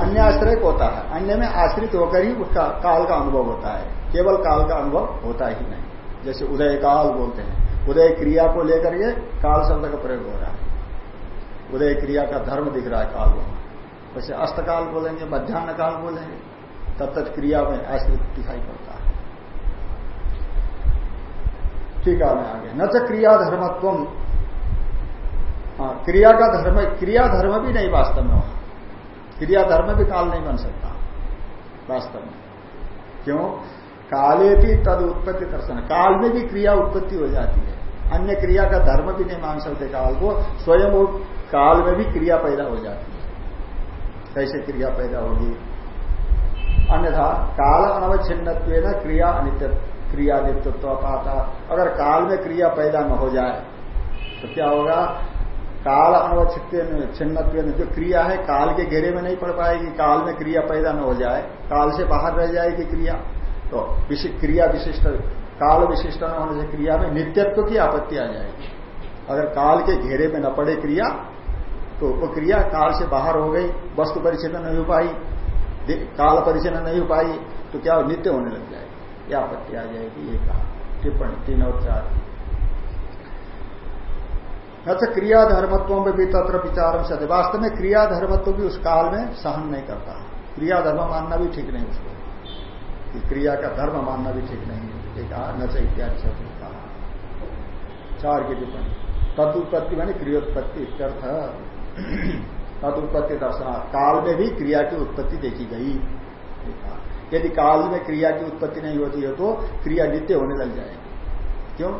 अन्याश्रय होता है। अन्य में आश्रित होकर ही उसका काल का अनुभव होता है। केवल काल का अनुभव होता ही नहीं। जैसे उदय काल बोलते हैं। उदय क्रिया को लेकर ये काल शब्द का प्रयोग हो रहा है। उदय क्रिया का धर्म दिख रहा है काल वहाँ वैसे अस्तकाल बोलेंगे, मध्यान्ह काल बोलेंगे। तब तक क्रिया में आश्रित दिखाई पड़ता है। ठीक है आगे। न तो क्रिया धर्मत्व हाँ क्रिया का धर्म क्रिया धर्म भी नहीं वास्तव में वहाँ क्रिया धर्म भी काल नहीं बन सकता, वास्तव में। क्यों? काले भी तद उत्पत्ति दर्शन। काल में भी क्रिया उत्पत्ति हो जाती है। अन्य क्रिया का धर्म भी नहीं मान सकते काल को। स्वयं वो काल में भी क्रिया पैदा हो जाती है। कैसे क्रिया पैदा होगी? अन्यथा काल अनवच्छिन्न क्रिया अनित्य क्रिया नित्यत्व पाता अगर काल में क्रिया पैदा न हो जाए तो क्या होगा? काल अनवच्छिन्न छिन्नत्व जो क्रिया है, काल के घेरे में नहीं पड़ पाएगी। काल में क्रिया पैदा न हो जाए, काल से बाहर रह जाएगी क्रिया। तो क्रिया विशिष्ट, काल विशिष्ट न होने से क्रिया में नित्यत्व की आपत्ति आ जाएगी। अगर काल के घेरे में न पड़े क्रिया तो वो क्रिया काल से बाहर हो गई, वस्तु परिचन्न नहीं हो पाई काल परिचन्न नहीं हो पाई तो क्या नित्य होने लग जाएगी। यह आपत्ति आ जाएगी, ये कहा। टिप्पणी, तीन और चार। अच्छा क्रिया धर्मत्वों में भी तत्र विचार सत्य वास्तव में क्रिया धर्मत्व भी उस काल में सहन नहीं करता। क्रिया धर्म मानना भी ठीक नहीं उसको। कि क्रिया का धर्म मानना भी ठीक नहीं है। कहा न इत्यादि शब्द कहा। चार की टिप्पणी। तदुत्पत्ति मानी क्रियोत्पत्ति तदुत्पत्ति दर्शना काल में भी क्रिया की उत्पत्ति देखी गई। यदि काल में क्रिया की उत्पत्ति नहीं होती है तो क्रिया नित्य होने लग जाएगी। क्यों?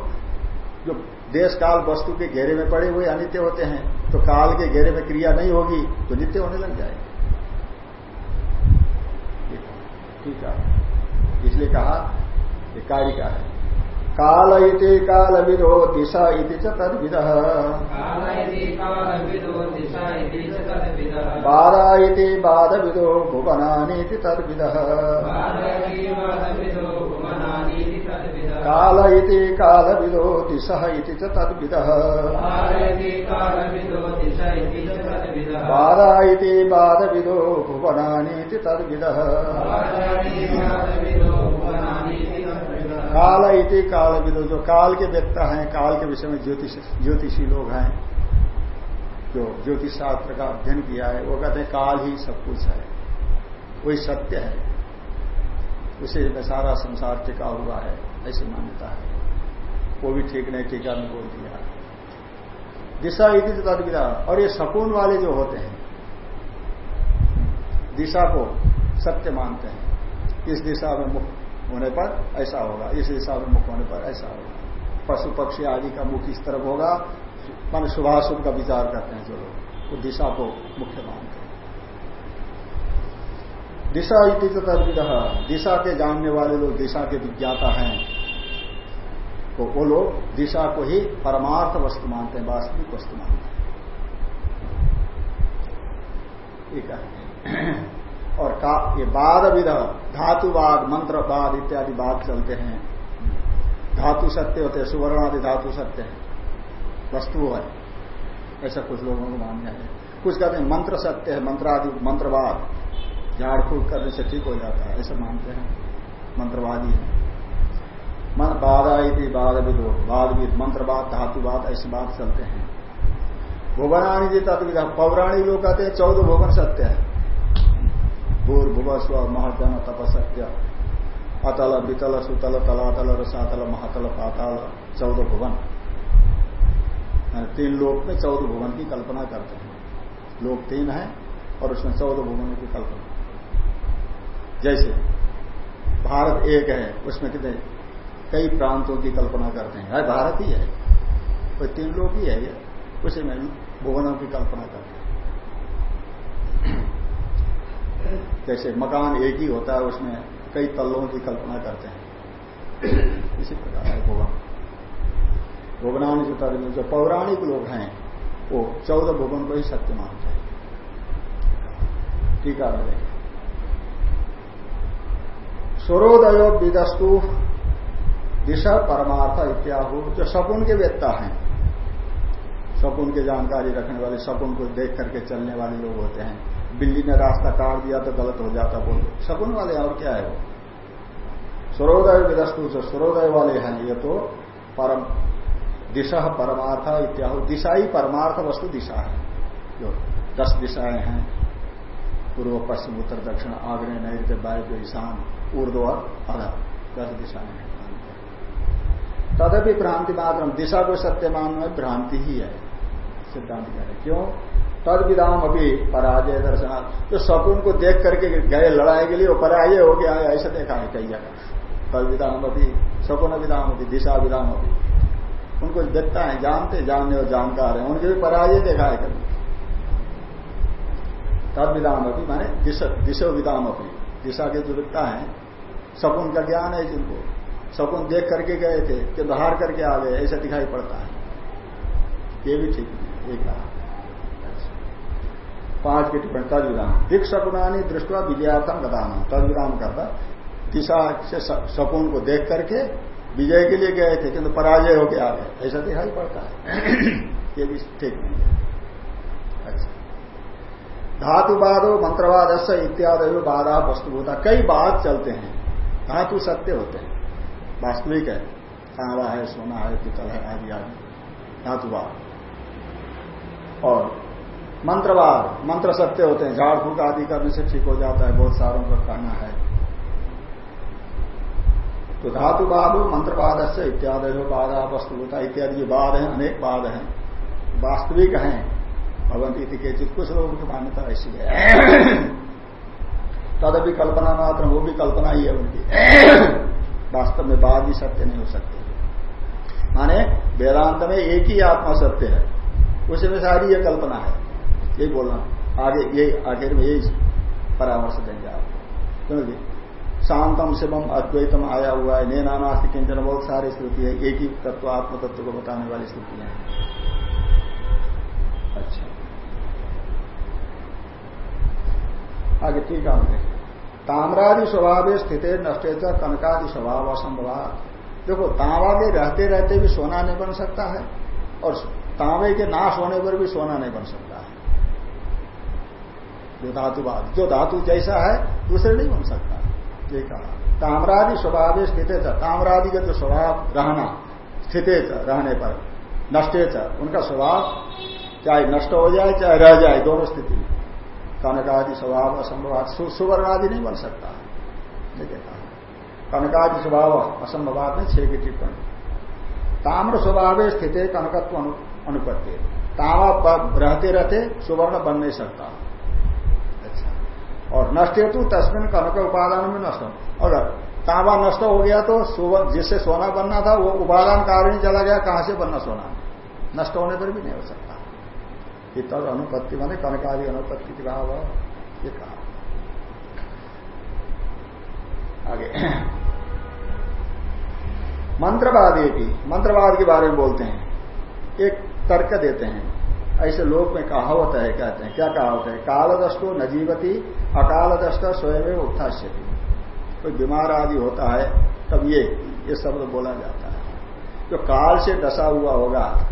जो देश काल वस्तु के घेरे में पड़े हुए अनित्य होते हैं तो काल के घेरे में क्रिया नहीं होगी तो नित्य होने लग जाएगी। ठीक है। इसलिए कहा, ये का है। काल इति काल विदो दिशा इति च तद्विद। बाधा इति बाध विदो भुवनानीति तद्विद। काल इति काल विदो दिशा इति च तद्विद। बाधा इति बाध विदो भुवनानीति तद्विद। काल इति काल विदो जो काल के व्यक्ता हैं, काल के विषय में ज्योतिष ज्योतिषी लोग हैं, जो ज्योतिष शास्त्र का अध्ययन किया है, वो कहते हैं काल ही सब कुछ है। वही सत्य है। उसे में सारा संसार टिका हुआ है, ऐसी मान्यता है। वो भी ठीक नहीं, टीका में बोल दिया। दिशा इति तदविदा और ये सकून वाले जो होते हैं, दिशा को सत्य मानते हैं। इस दिशा में मुख होने पर ऐसा होगा। इस दिशा में मुख होने पर ऐसा होगा। पशु पक्षी आदि का मुख इस तरफ़ होगा। मान शुभाशुभ का विचार करते हैं जो लोग। वो दिशा को मुख्य मानते हैं। दिशा इति दिशा के जानने वाले लोग दिशा के विज्ञाता हैं। तो वो लोग दिशा को ही परमार्थ वस्तु मानते हैं, वास्तविक वस्तु मानते हैं। और का, ये बाद विध, धातुवाद, मंत्रवाद इत्यादि बात चलते हैं। धातु सत्य होते हैं, सुवर्ण आदि धातु सत्य है। वस्तु है। ऐसा कुछ लोगों को मानना है। कुछ कहते हैं, मंत्र सत्य है मंत्र आदि मंत्रवाद। झाड़ फूक करने से ठीक हो जाता है, ऐसा मानते हैं। मंत्रवादी है। इति बाद विदो वादविद मंत्रवाद, धातुवाद, ऐसी बात चलते हैं। भुवनानी जी तत्विधा पौराणी लोग कहते हैं, चौदह भुवन सत्य है। भूर भुव स्व महजन तपसत्य अतल वितल सुतल तलातल रसातल महातल पाताल चौदह भुवन। तीन लोक में चौदह भुवन की कल्पना करते हैं। लोक तीन है और उसमें चौदह भुवन की कल्पना। जैसे भारत एक है, उसमें कितने कई प्रांतों की कल्पना करते हैं। भारत ही है। कोई तीन लोग ही है ये। उसी में भुवनों की कल्पना करते हैं। जैसे मकान एक ही होता है, उसमें कई तल्लों की कल्पना करते हैं। इसी प्रकार है भुवन भुवनानी जो तरह जो पौराणिक लोग हैं, वो चौदह भुवन को ही सत्य मानते हैं। ठीक है स्वरोदय विदस्तु दिशा परमार्थ इत्याहु, जो सपुन के वेत्ता हैं। सपुन की जानकारी रखने वाले सपुन को देख करके चलने वाले लोग होते हैं। बिल्ली ने रास्ता काट दिया तो गलत हो जाता, बोल। सपुन वाले, और क्या है वो? स्वरोदय विदस्तु जो स्वरोदय वाले हैं ये तो परम दिशा परमार्थ इत्याहु दिशा ही परमार्थ वस्तु दिशा है। जो दस दिशाएँ हैं, पूर्व, पश्चिम, उत्तर, दक्षिण आग्रह नैत्य वायु ईशान, ऊर्ध्व अध दस दिशाएँ हैं। तदपि भ्रांति मात्र दिशा को सत्य मानना भ्रांति ही है। सिद्धांत कह रहे क्यों? तद विधाम अभी पराजय दर्शन जो शकुन को देख करके गए लड़ाई के लिए वो पराजय हो गया है ऐसा देखा है कई जगह तद विधाम अभी शकुन विधाम अभी दिशा विधाम अभी उनको देखता है, जानते जानने और जानकार है। उनके भी पराजय देखा है कभी। तद विधाम अभी माने दिशो विदाम अभी दिशा के जो दिखता है, शकुन का ज्ञान है जिनको शकुन देख करके गए थे, कि बाहर करके आ गए, ऐसा दिखाई पड़ता है। ये भी ठीक नहीं एक कहा पाँच की टिप्पणी तद विधान दिख शकुनानी दृष्टवा विजयार्थम गदाना तद विधान करता दिशा से शकुन को देख करके विजय के लिए गए थे, किंतु पराजय होके आ गए। ऐसा दिखाई पड़ता है। ये भी ठीक नहीं है। अच्छा। धातुवादो मंत्रवाद इत्यादि बाधा वस्तुभूता। कई बात चलते हैं। धातु सत्य होते हैं। वास्तविक है। तांबा है, सोना है, पितल है, आदि आदि। धातुवाद। और मंत्रवाद, मंत्र सत्य होते हैं। झाड़ फूक आदि करने से ठीक हो जाता है, बहुत सारों का कहना है। तो धातुवाद मंत्रवाद से इत्यादि जो बाधा, वस्तु होता इत्यादि बाद है, अनेक बाद हैं, वास्तविक हैं भगवंती के चित कुछ लोगों की मान्यता ऐसी है। तदपि कल्पना मात्र, वो भी कल्पना ही है उनकी। वास्तव में बाद ही सत्य नहीं हो सकते। माने वेदांत में एक ही आत्मा सत्य है, उसमें सारी यह कल्पना है। यही बोलना। आगे, यही, आखिर में यही परामर्श देंगे आप। क्योंकि शांतम शिवम अद्वैतम आया हुआ है। नैना नास्ति किंचन बहुत सारी स्थिति है। एक ही तत्व आत्म तत्व को बताने वाली स्थिति है। अच्छा। आगे ठीक है ताम्रादि स्वभाव स्थित नष्टे कनकादि स्वभाव असंभव देखो, तांबा के रहते रहते भी सोना नहीं बन सकता है और तांबे के नाश होने पर भी सोना नहीं बन सकता है। जो धातुवाद जो धातु जैसा है, दूसरे नहीं बन सकता। ये कहा। ताम्रादि स्वभाव स्थित ताम्रादि का जो स्वभाव, रहना, स्थित रहने पर, नष्टे उनका स्वभाव, चाहे नष्ट हो जाए, चाहे रह जाए, दोनों स्थिति कनकादि स्वभाव असंभव सुवर्ण आदि नहीं बन सकता। कनकादि स्वभाव असंभवात में छह की टिप्पणी। ताम्र स्वभाव स्थित कनकत्व अनुपत्ति। तावा रहते रहते सुवर्ण बन नहीं सकता। और नष्ट हेतु तस्मिन कनक उपादान में नष्ट। और तांबा नष्ट हो गया तो जिससे सोना बनना था, वो उपादान कारण ही चला गया, कहाँ से बनना सोना? नष्ट होने पर भी नहीं हो सकता। ये तद अनुपत्ति माने कनकादि अनुपत्ति की भाव ये कहा। आगे। मंत्रवादी भी, मंत्रवाद के बारे में बोलते हैं। एक तर्क देते हैं। ऐसे लोग में कहावत है, कहते हैं। क्या कहावत है? कालदष्टो न जीवती अकाल दष्ट स्वयं उत्थाश्यति कोई बीमार आदि होता है, तब ये ये शब्द बोला जाता है। जो काल से डसा हुआ होगा,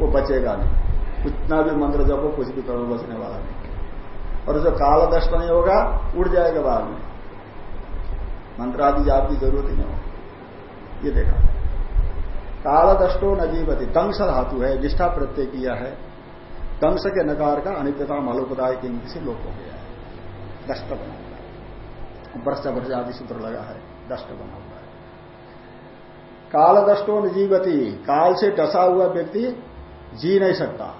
वो बचेगा नहीं। कितना भी मंत्र जब कुछ भी करो, बचने वाला नहीं। और जो काल दष्ट नहीं होगा, उड़ जाएगा बाद में। मंत्र आदि जाप की ज़रूरत ही नहीं होगी। ये देखा। काल दष्टो न जीवती। दंश धातु है, निष्ठा प्रत्यय किया है। दंश के नकार का अनित्यता, मलोपदाय के से लोप हो गया है। दष्ट बना हुआ है। वर्ष वर्ष आदि सूत्र लगा है, दष्ट बना हुआ है। काल दष्टो जीवती। काल से डसा हुआ व्यक्ति जी नहीं सकता।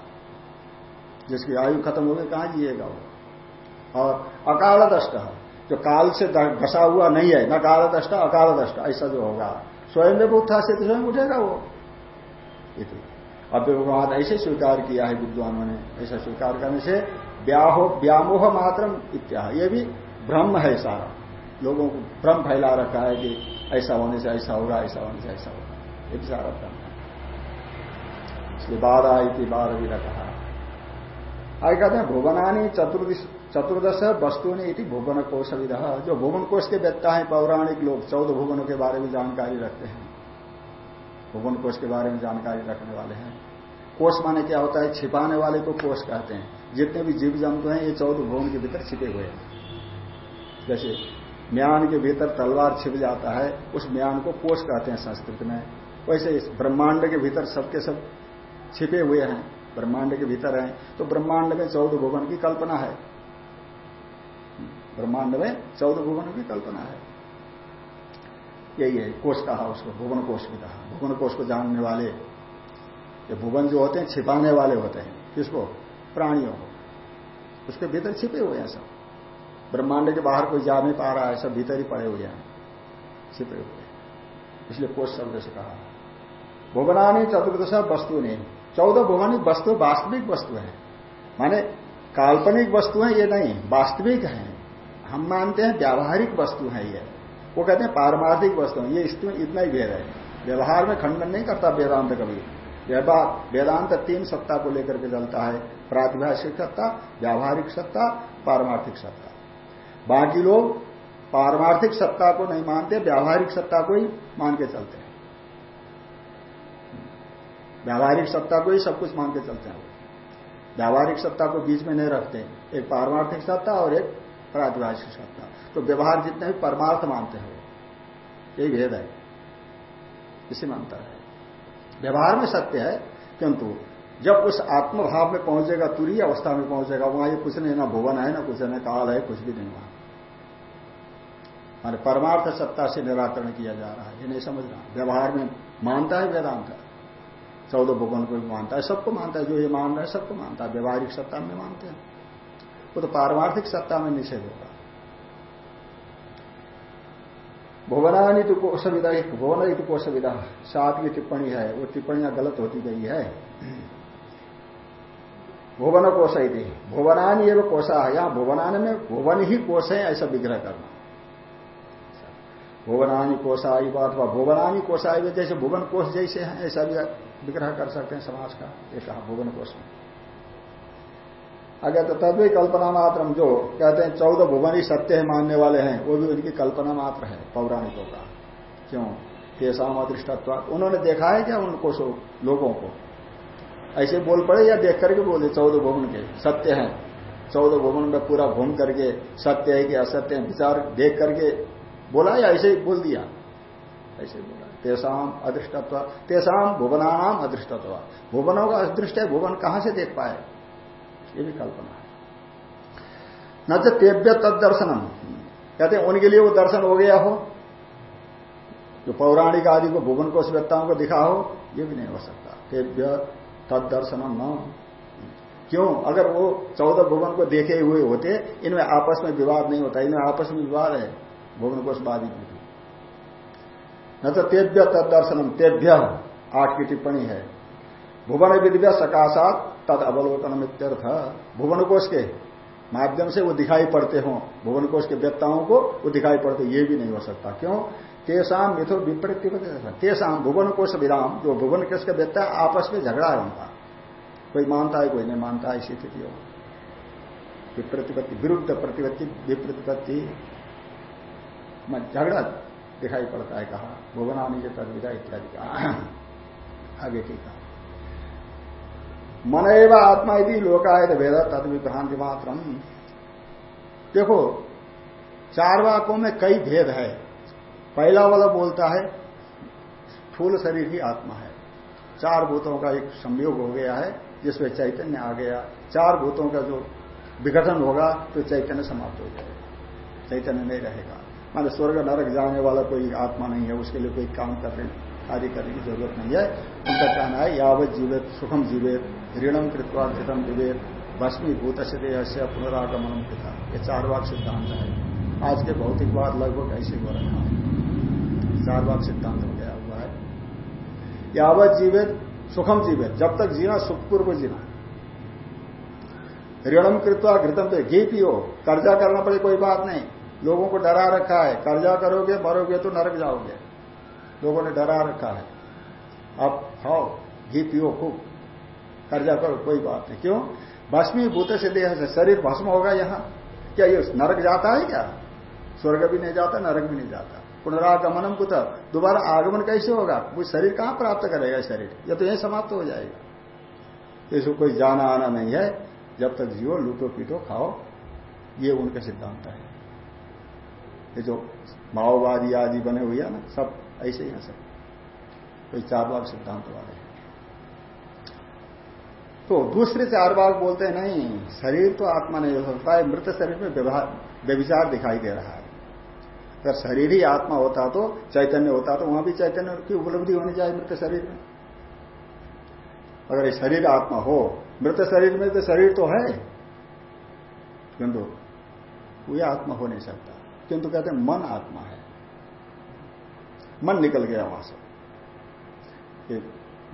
जिसकी आयु खत्म हो गई, कहाँ जिएगा वो? और अकाल दष्ट जो काल से डसा हुआ नहीं है, न काल दष्ट अकाल दष्ट ऐसा जो होगा। स्वयं में उत्था से तो स्वयं उठेगा वो। अव्यवहार ऐसे स्वीकार किया है विद्वानों ने, ऐसा स्वीकार करने से व्याहो, व्यामोह मात्र इत्या ये भी भ्रम है सारा। लोगों को भ्रम फैला रखा है कि ऐसा होने से ऐसा होगा, ऐसा होने से ऐसा होगा। ये भी सारा भ्रम है। इसलिए बाधा इति बार भी रखा आगे कहते हैं, भुवनानी चतुर्दश चतुर्दश वस्तु ने इति भुवन कोश विधा जो भुवन कोश के व्यक्ता है, पौराणिक लोग, चौदह भुवनों के बारे में जानकारी रखते हैं। भुवन कोश के बारे में जानकारी रखने वाले हैं। कोष माने क्या होता है? छिपाने वाले को कोष कहते हैं। जितने भी जीव जंतु हैं, ये चौदह भुवन के भीतर छिपे हुए हैं। जैसे म्यान के भीतर तलवार छिप जाता है, उस म्यान को कोष कहते हैं संस्कृत में। वैसे इस ब्रह्मांड के भीतर सबके सब छिपे हुए हैं, ब्रह्मांड के भीतर हैं। तो ब्रह्मांड में चौदह भुवन की कल्पना है। ब्रह्मांड में चौदह भुवन की कल्पना है। यही है, कोष कहा उसको, भुवन कोष भी कहा। भुवन कोष को जानने वाले, ये भुवन जो होते हैं, छिपाने वाले होते हैं। किसको? प्राणियों को। उसके भीतर छिपे हुए हैं सब। ब्रह्मांड के बाहर कोई जा नहीं पा रहा है, सब भीतर ही पड़े हुए हैं। छिपे हुए इसलिए कोष शब्द से कहा। भुवनानी चतुर्दश वस्तु नहीं चौदह भुवनी वस्तु, वास्तविक वस्तु है। माने काल्पनिक वस्तु है, ये नहीं, वास्तविक है। हम मानते हैं व्यावहारिक वस्तु है ये। वो कहते हैं पारमार्थिक वस्तु ये इसमें इतना ही भेद है। व्यवहार में खंडन नहीं करता वेदांत कभी व्यवहार वेदांत तीन सत्ता को लेकर के चलता है। प्रातिभाषिक सत्ता, व्यावहारिक सत्ता, पारमार्थिक सत्ता। बाकी लोग पारमार्थिक सत्ता को नहीं मानते, व्यावहारिक सत्ता को ही मान के चलते हैं। व्यावहारिक सत्ता को ही सब कुछ मान के चलते हैं। व्यावहारिक सत्ता को बीच में नहीं रखते। एक पारमार्थिक सत्ता और एक प्रातिभाषिक सत्ता तो व्यवहार जितने भी परमार्थ मानते हैं यही भेद है। इसी मानता है। व्यवहार में सत्य है, किंतु जब उस आत्मभाव में पहुंचेगा तुरी अवस्था में पहुंचेगा, वहाँ ये कुछ नहीं, ना भुवन है, ना कुछ नहीं काल है, कुछ भी नहीं वहाँ। माने परमार्थ सत्ता से निराकरण किया जा रहा है, ये नहीं समझना व्यवहार में मानता है, वेदांत चौदह भुवन को भी मानता है, सबको मानता है, जो ये मान रहा है, सबको मानता है। व्यवहारिक सत्ता में मानते हैं। वो तो पारमार्थिक सत्ता में निषेध होगा भुवनानी तो कोष कोशविदा भुवन तो कोशविदा। सात की टिप्पणी है, वो टिप्पणियाँ गलत होती गई है। भुवन कोश थी भुवनानी एवं कोशा है यहाँ भुवनान में भुवन ही कोश है, ऐसा विग्रह करना। भुवनानी कोशाई अथवा भुवनानी कोशाई जैसे भुवन कोश जैसे है, ऐसा भी विग्रह कर सकते हैं समाज का, ये कहा, भुवन कोष में। अगर तो तद्वै कल्पना मात्र जो कहते हैं चौदह भुवन ही सत्य है, मानने वाले हैं, वो भी उनकी कल्पना मात्र है, पौराणिकों का। क्यों? केसाम अदृष्टत्व उन्होंने देखा है क्या उनको लोगों को? ऐसे बोल पड़े या देख करके बोले, चौदह भुवन के सत्य है? चौदह भुवन में पूरा घूम करके, सत्य है कि असत्य है, विचार देख करके बोला या ऐसे ही बोल दिया? ऐसे बोला। तेसाम अदृष्टत्व तेसाम भुवनाम अदृष्टत्व भुवनों का अदृष्ट है, भुवन कहाँ से देख पाए? ये भी कल्पना है। न तो तेव्य तद दर्शनम कहते उनके लिए वो दर्शन हो गया हो। जो पौराणिक आदि को, भुवन को व्यक्ताओं को दिखा हो, ये भी नहीं हो सकता। तेव्य तद दर्शनम न। क्यों? अगर वो चौदह भुवन को देखे हुए होते, इनमें आपस में विवाद नहीं होता। इनमें आपस में विवाद है, भुवन को बाधित न तो तेभ्य तद दर्शनम तेभ्य आठ की टिप्पणी है। भुवन विद्या सकाशात तद अवलोकन इत्यर्थ भुवन कोश के माध्यम से वो दिखाई पड़ते हो। भुवन कोश के व्यक्ताओं को वो दिखाई पड़ते, ये भी नहीं हो सकता। क्यों? तेसाम मिथो विपरीत तेसाम भुवन कोश विराम, जो भुवन कोष के व्यक्ता आपस में झगड़ा है उनका। कोई मानता है, कोई नहीं मानता है स्थिति हो विप्रतिपत्ति, विरुद्ध प्रतिपत्ति, विप्रतिपत्ति झगड़ा दिखाई पड़ता है, कहा। भुवनानी के तदविदा इत्यादि का। आगे ठीक है। मन एवं आत्मा यदि लोकायत भेद तद विभ्रांति मात्र देखो, चार वाकों में कई भेद है। पहला वाला बोलता है, फूल शरीर ही आत्मा है। चार भूतों का एक संयोग हो गया है, जिसमें चैतन्य आ गया। चार भूतों का जो विघटन होगा तो चैतन्य समाप्त हो जाएगा। चैतन्य नहीं रहेगा। माने स्वर्ग नरक जाने वाला कोई आत्मा नहीं है, उसके लिए कोई काम करने कार्य करने की ज़रूरत नहीं है। उनका कहना है, यावत जीवित सुखम जीवित ऋणम कृतवा कृतम विवेक भस्मीभूत से देह से पुनरागमन पिता ये चार वाक सिद्धांत है। आज के भौतिकवाद लगभग ऐसे हो रहा है। चार वाक सिद्धांत हो गया, हुआ है। यावत जीवित सुखम जीवित। जब तक जीना सुखपूर्व जीना। ऋणम कृत्वा घृतम पे, घी पियो। कर्जा करना पड़े, कोई बात नहीं। लोगों को डरा रखा है। कर्जा करोगे, मरोगे तो नरक जाओगे। लोगों ने डरा रखा है। अब खाओ, घी पियो खूब। कर्जा करो, कोई बात नहीं। क्यों? भस्मी भूत से देह से शरीर भस्म होगा यहाँ। क्या ये नरक जाता है क्या? स्वर्ग भी नहीं जाता, नरक भी नहीं जाता। पुनरागमनम कुछ दोबारा आगमन कैसे होगा? वो शरीर कहाँ प्राप्त करेगा शरीर? या तो यही समाप्त हो जाएगा। इसको कोई जाना आना नहीं है। जब तक जियो, लूटो पीटो, खाओ। ये उनका सिद्धांत है। ये जो माओवादी आदि बने हुए हैं ना, सब ऐसे ही सब। कोई चार बाग सिद्धांत वाले हैं। तो दूसरे चार बाग बोलते हैं, नहीं, शरीर तो आत्मा नहीं हो सकता है, मृत शरीर में व्यविचार दिखाई दे रहा है। अगर शरीर ही आत्मा होता तो चैतन्य होता तो वहाँ भी चैतन्य की उपलब्धि होनी चाहिए मृत शरीर में। अगर ये शरीर आत्मा हो, मृत शरीर में तो शरीर तो है। किंतु वो आत्मा हो नहीं सकता। किंतु कहते हैं, मन आत्मा है। मन निकल गया वहाँ से।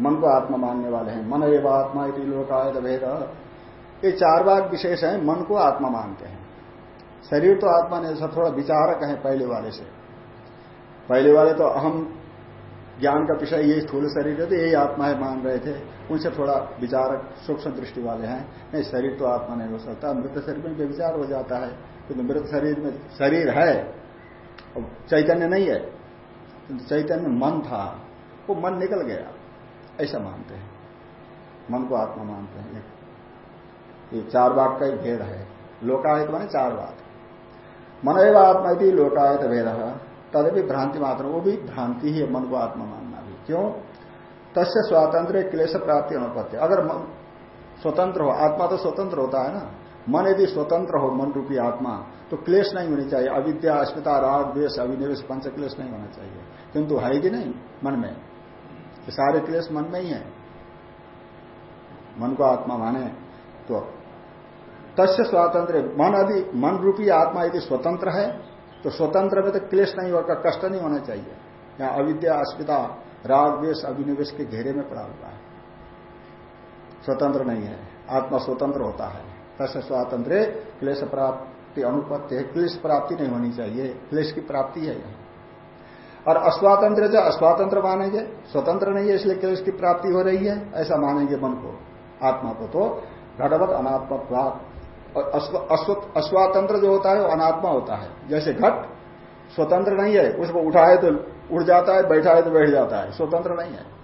मन को आत्मा मानने वाले हैं। मन एवं आत्मा यदि लोकायत भेद ये चार बाग विशेष है, मन को आत्मा मानते हैं। शरीर तो आत्मा ने सब थोड़ा विचारक है पहले वाले से। पहले वाले तो अहम ज्ञान का विषय, ये स्थूल शरीर है तो यही आत्मा है मान रहे थे। उनसे थोड़ा विचारक, सूक्ष्म दृष्टि वाले हैं। नहीं, शरीर तो आत्मा नहीं हो सकता। मृत शरीर में विचार हो जाता है। किंतु मृत शरीर में शरीर है चैतन्य नहीं है। चैतन्य मन था, वो मन निकल गया। ऐसा मानते हैं। मन को आत्मा मानते हैं। ये चार बाग का ही भेद है। लोकायत माने चार बाग मन एवं आत्मा यदि लोकायत भेद। तदपि भ्रांति मात्र, वो भी भ्रांति ही है, मन को आत्मा मानना भी। क्यों? तस्य स्वातंत्र क्लेश प्राप्ति अनुपत्ति। अगर मन स्वतंत्र हो, आत्मा तो स्वतंत्र होता है ना। मन यदि स्वतंत्र हो, मन रूपी आत्मा तो क्लेश नहीं होनी चाहिए। अविद्या, अस्मिता, राग, द्वेष अभिनिवेश पंच क्लेश नहीं होना चाहिए। किंतु है कि नहीं? मन में। सारे क्लेश मन में ही है। मन को आत्मा माने तो तस्य स्वातंत्र मन यदि मन रूपी आत्मा यदि स्वतंत्र है तो स्वतंत्र में तो क्लेश नहीं होगा, कष्ट नहीं होना चाहिए। या अविद्या, अस्मिता, राग, द्वेष अभिनिवेश के घेरे में पड़ा हुआ है। स्वतंत्र नहीं है। आत्मा स्वतंत्र होता है। तस्य स्वातंत्र क्लेश प्राप्ति, अनुपत्ति है। क्लेश प्राप्ति नहीं होनी चाहिए। क्लेश की प्राप्ति है यही। और अस्वातंत्र जो अस्वातंत्र मानेंगे, स्वतंत्र नहीं है, इसलिए क्लेश की प्राप्ति हो रही है। ऐसा मानेंगे मन को, आत्मा को तो। घटवत अनात्मत्वात। और अस्वातंत्र जो होता है, वो अनात्मा होता है। जैसे घट, स्वतंत्र नहीं है, उसको उठाए तो उड़ जाता है बैठा है तो बैठ जाता है। स्वतंत्र नहीं है।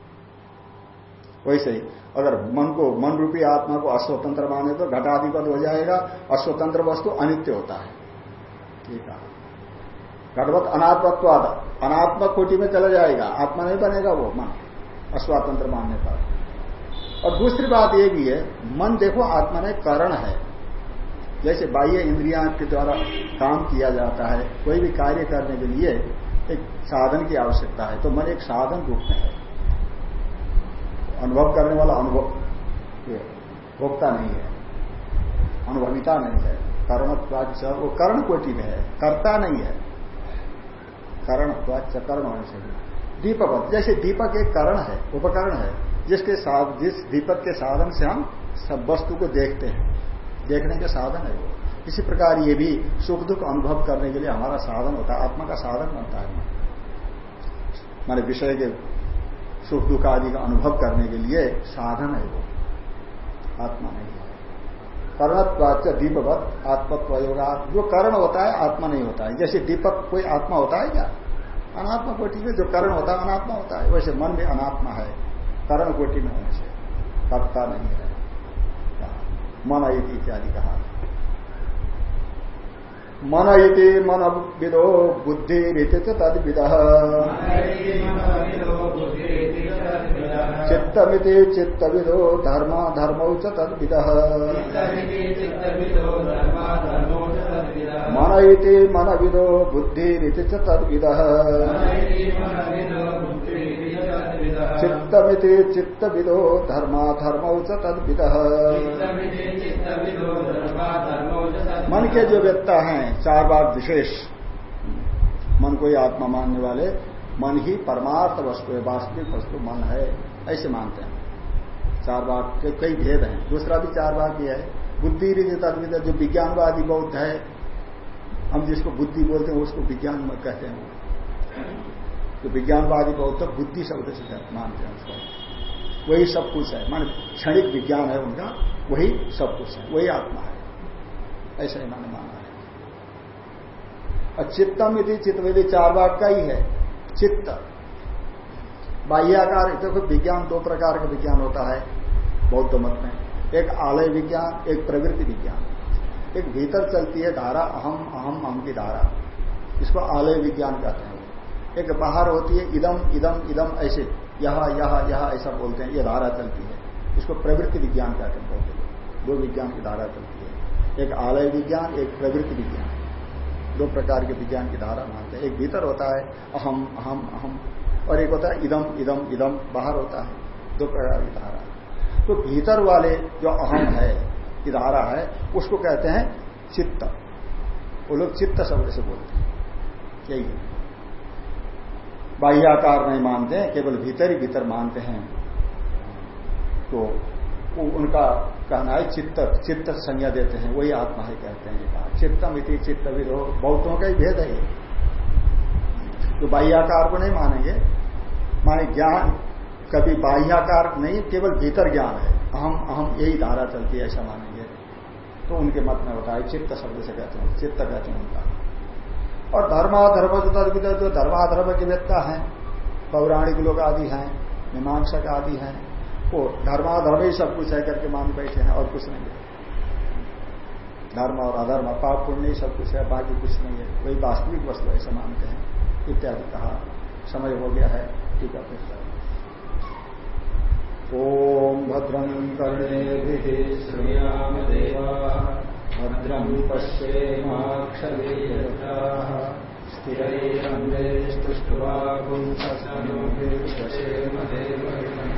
वैसे ही अगर मन को, मन रूपी आत्मा को अस्वतंत्र माने तो घटाधिपत हो जाएगा, अस्वतंत्र वस्तु अनित्य होता है। ठीक है। घटवत अनात्मत्वाद अनात्म कोटि में चला जाएगा। आत्मा नहीं बनेगा वो, मन, अस्वातंत्र मानने पर। और दूसरी बात यह भी है, मन देखो आत्मा में करण है। जैसे बाह्य इंद्रिया के द्वारा काम किया जाता है, कोई भी कार्य करने के लिए एक साधन की आवश्यकता है तो मन एक साधन रूप में है। अनुभव करने वाला अनुभव भोक्ता नहीं है, अनुभविता नहीं है कर्ण वो कर्ण कोटि में है, कर्ता नहीं है। कर्ण कर्ण होने से दीपक जैसे दीपक एक करण है, उपकरण है, जिसके साथ जिस दीपक के साधन से हम सब वस्तु को देखते हैं, देखने के साधन है वो। इसी प्रकार ये भी सुख दुख अनुभव करने के लिए हमारा साधन होता है, आत्मा का साधन बनता है। माने विषय के सुख दुख आदि का अनुभव करने के लिए साधन है वो। आत्मा नहीं है। कर्णत्वाच दीपवत आत्मत्व योगा जो कर्ण होता है, आत्मा नहीं होता है। जैसे दीपक कोई आत्मा होता है क्या? अनात्मा कोटि में जो कर्ण होता है, अनात्मा होता है। वैसे मन भी अनात्मा है। कर्ण कोटि में होने से कर्ता नहीं है। मन इत्यादि कहा। मन इति मन विदो बुद्धि रीति तद विद चित्तमिति चित्तविदो धर्म धर्मौ च तद विद मन इति मन विदो बुद्धि रीति च तद विद चित्तमिति चित्तविदो धर्मा धर्मौ च तद मन के जो व्यक्ता हैं चार बार विशेष। मन को ही आत्मा मानने वाले मन ही परमार्थ वस्तु है वास्तविक वस्तु मन है ऐसे मानते हैं। चार बाग के कई भेद हैं। दूसरा भी चार बाग यह है बुद्धि तद्विद जो विज्ञानवादी बौद्ध है हम जिसको बुद्धि बोलते हैं उसको विज्ञान कहते हैं। तो विज्ञानवादी बौद्ध बुद्धि शब्द से मानते हैं उसको वही सब कुछ है। मान क्षणिक विज्ञान है उनका, वही सब कुछ है, वही आत्मा है। ऐसा ही मैंने है। और चित्तम यदि चित्तवेदी चार बाग का ही है। चित्त। बाह्याकार देखो विज्ञान दो प्रकार का विज्ञान होता है, बौद्ध मत में। एक आलय विज्ञान, एक प्रवृत्ति विज्ञान। एक भीतर चलती है धारा, अहम अहम अहम की धारा। इसको आलय विज्ञान कहते हैं। एक बाहर होती है, इदम इदम इदम, ऐसे, यह यह यह, ऐसा बोलते हैं, ये धारा चलती है। इसको प्रवृत्ति विज्ञान कहते हैं, बोलते दो विज्ञान की धारा चलती है। एक आलय विज्ञान, एक प्रवृत्ति विज्ञान। दो प्रकार के विज्ञान की धारा मानते हैं। एक भीतर होता है, अहम अहम अहम, और एक होता है, इदम इदम इदम, बाहर होता है। दो प्रकार की धारा। तो भीतर वाले जो अहम है, की धारा है, उसको कहते हैं चित्त। वो लोग चित्त शब्द से बोलते हैं। यही बाह्याकार नहीं मानते हैं, केवल भीतर ही भीतर मानते हैं। तो उनका कहना है, चित्त चित्त संज्ञा देते हैं, वही आत्मा है कहते हैं कहा चित्तम इति चित्त विधो बहुतों का ही भेद है तो बाह्याकार को नहीं मानेंगे। माने ज्ञान, कभी बाह्याकार नहीं, केवल भीतर ज्ञान है। अहम अहम यही धारा चलती है, ऐसा मानेंगे। तो उनके मत में है, चित्त शब्द से कहते हैं, चित्त कहते हैं उनका। और धर्माधर्म जो तर्वित जो धर्माधर्म की व्यक्ता है, पौराणिक लोग आदि हैं, मीमांसक आदि हैं, वो धर्माधर्म ही सब कुछ है करके मान बैठे हैं, और कुछ नहीं है। धर्म और अधर्म, पाप पुण्य सब कुछ है, बाकी कुछ नहीं है। वही वास्तविक वस्तु ऐसा मानते हैं। इत्यादि कहा। समय हो गया है, ठीक है ओम भद्रम् कर्णेभिः श्रृणुयाम देवाः। भद्रम् पश्येमाक्षवीरताः स्थिरैरङ्गे स्तुष्ट्वा पुंससनोभिर्वशेम देवैः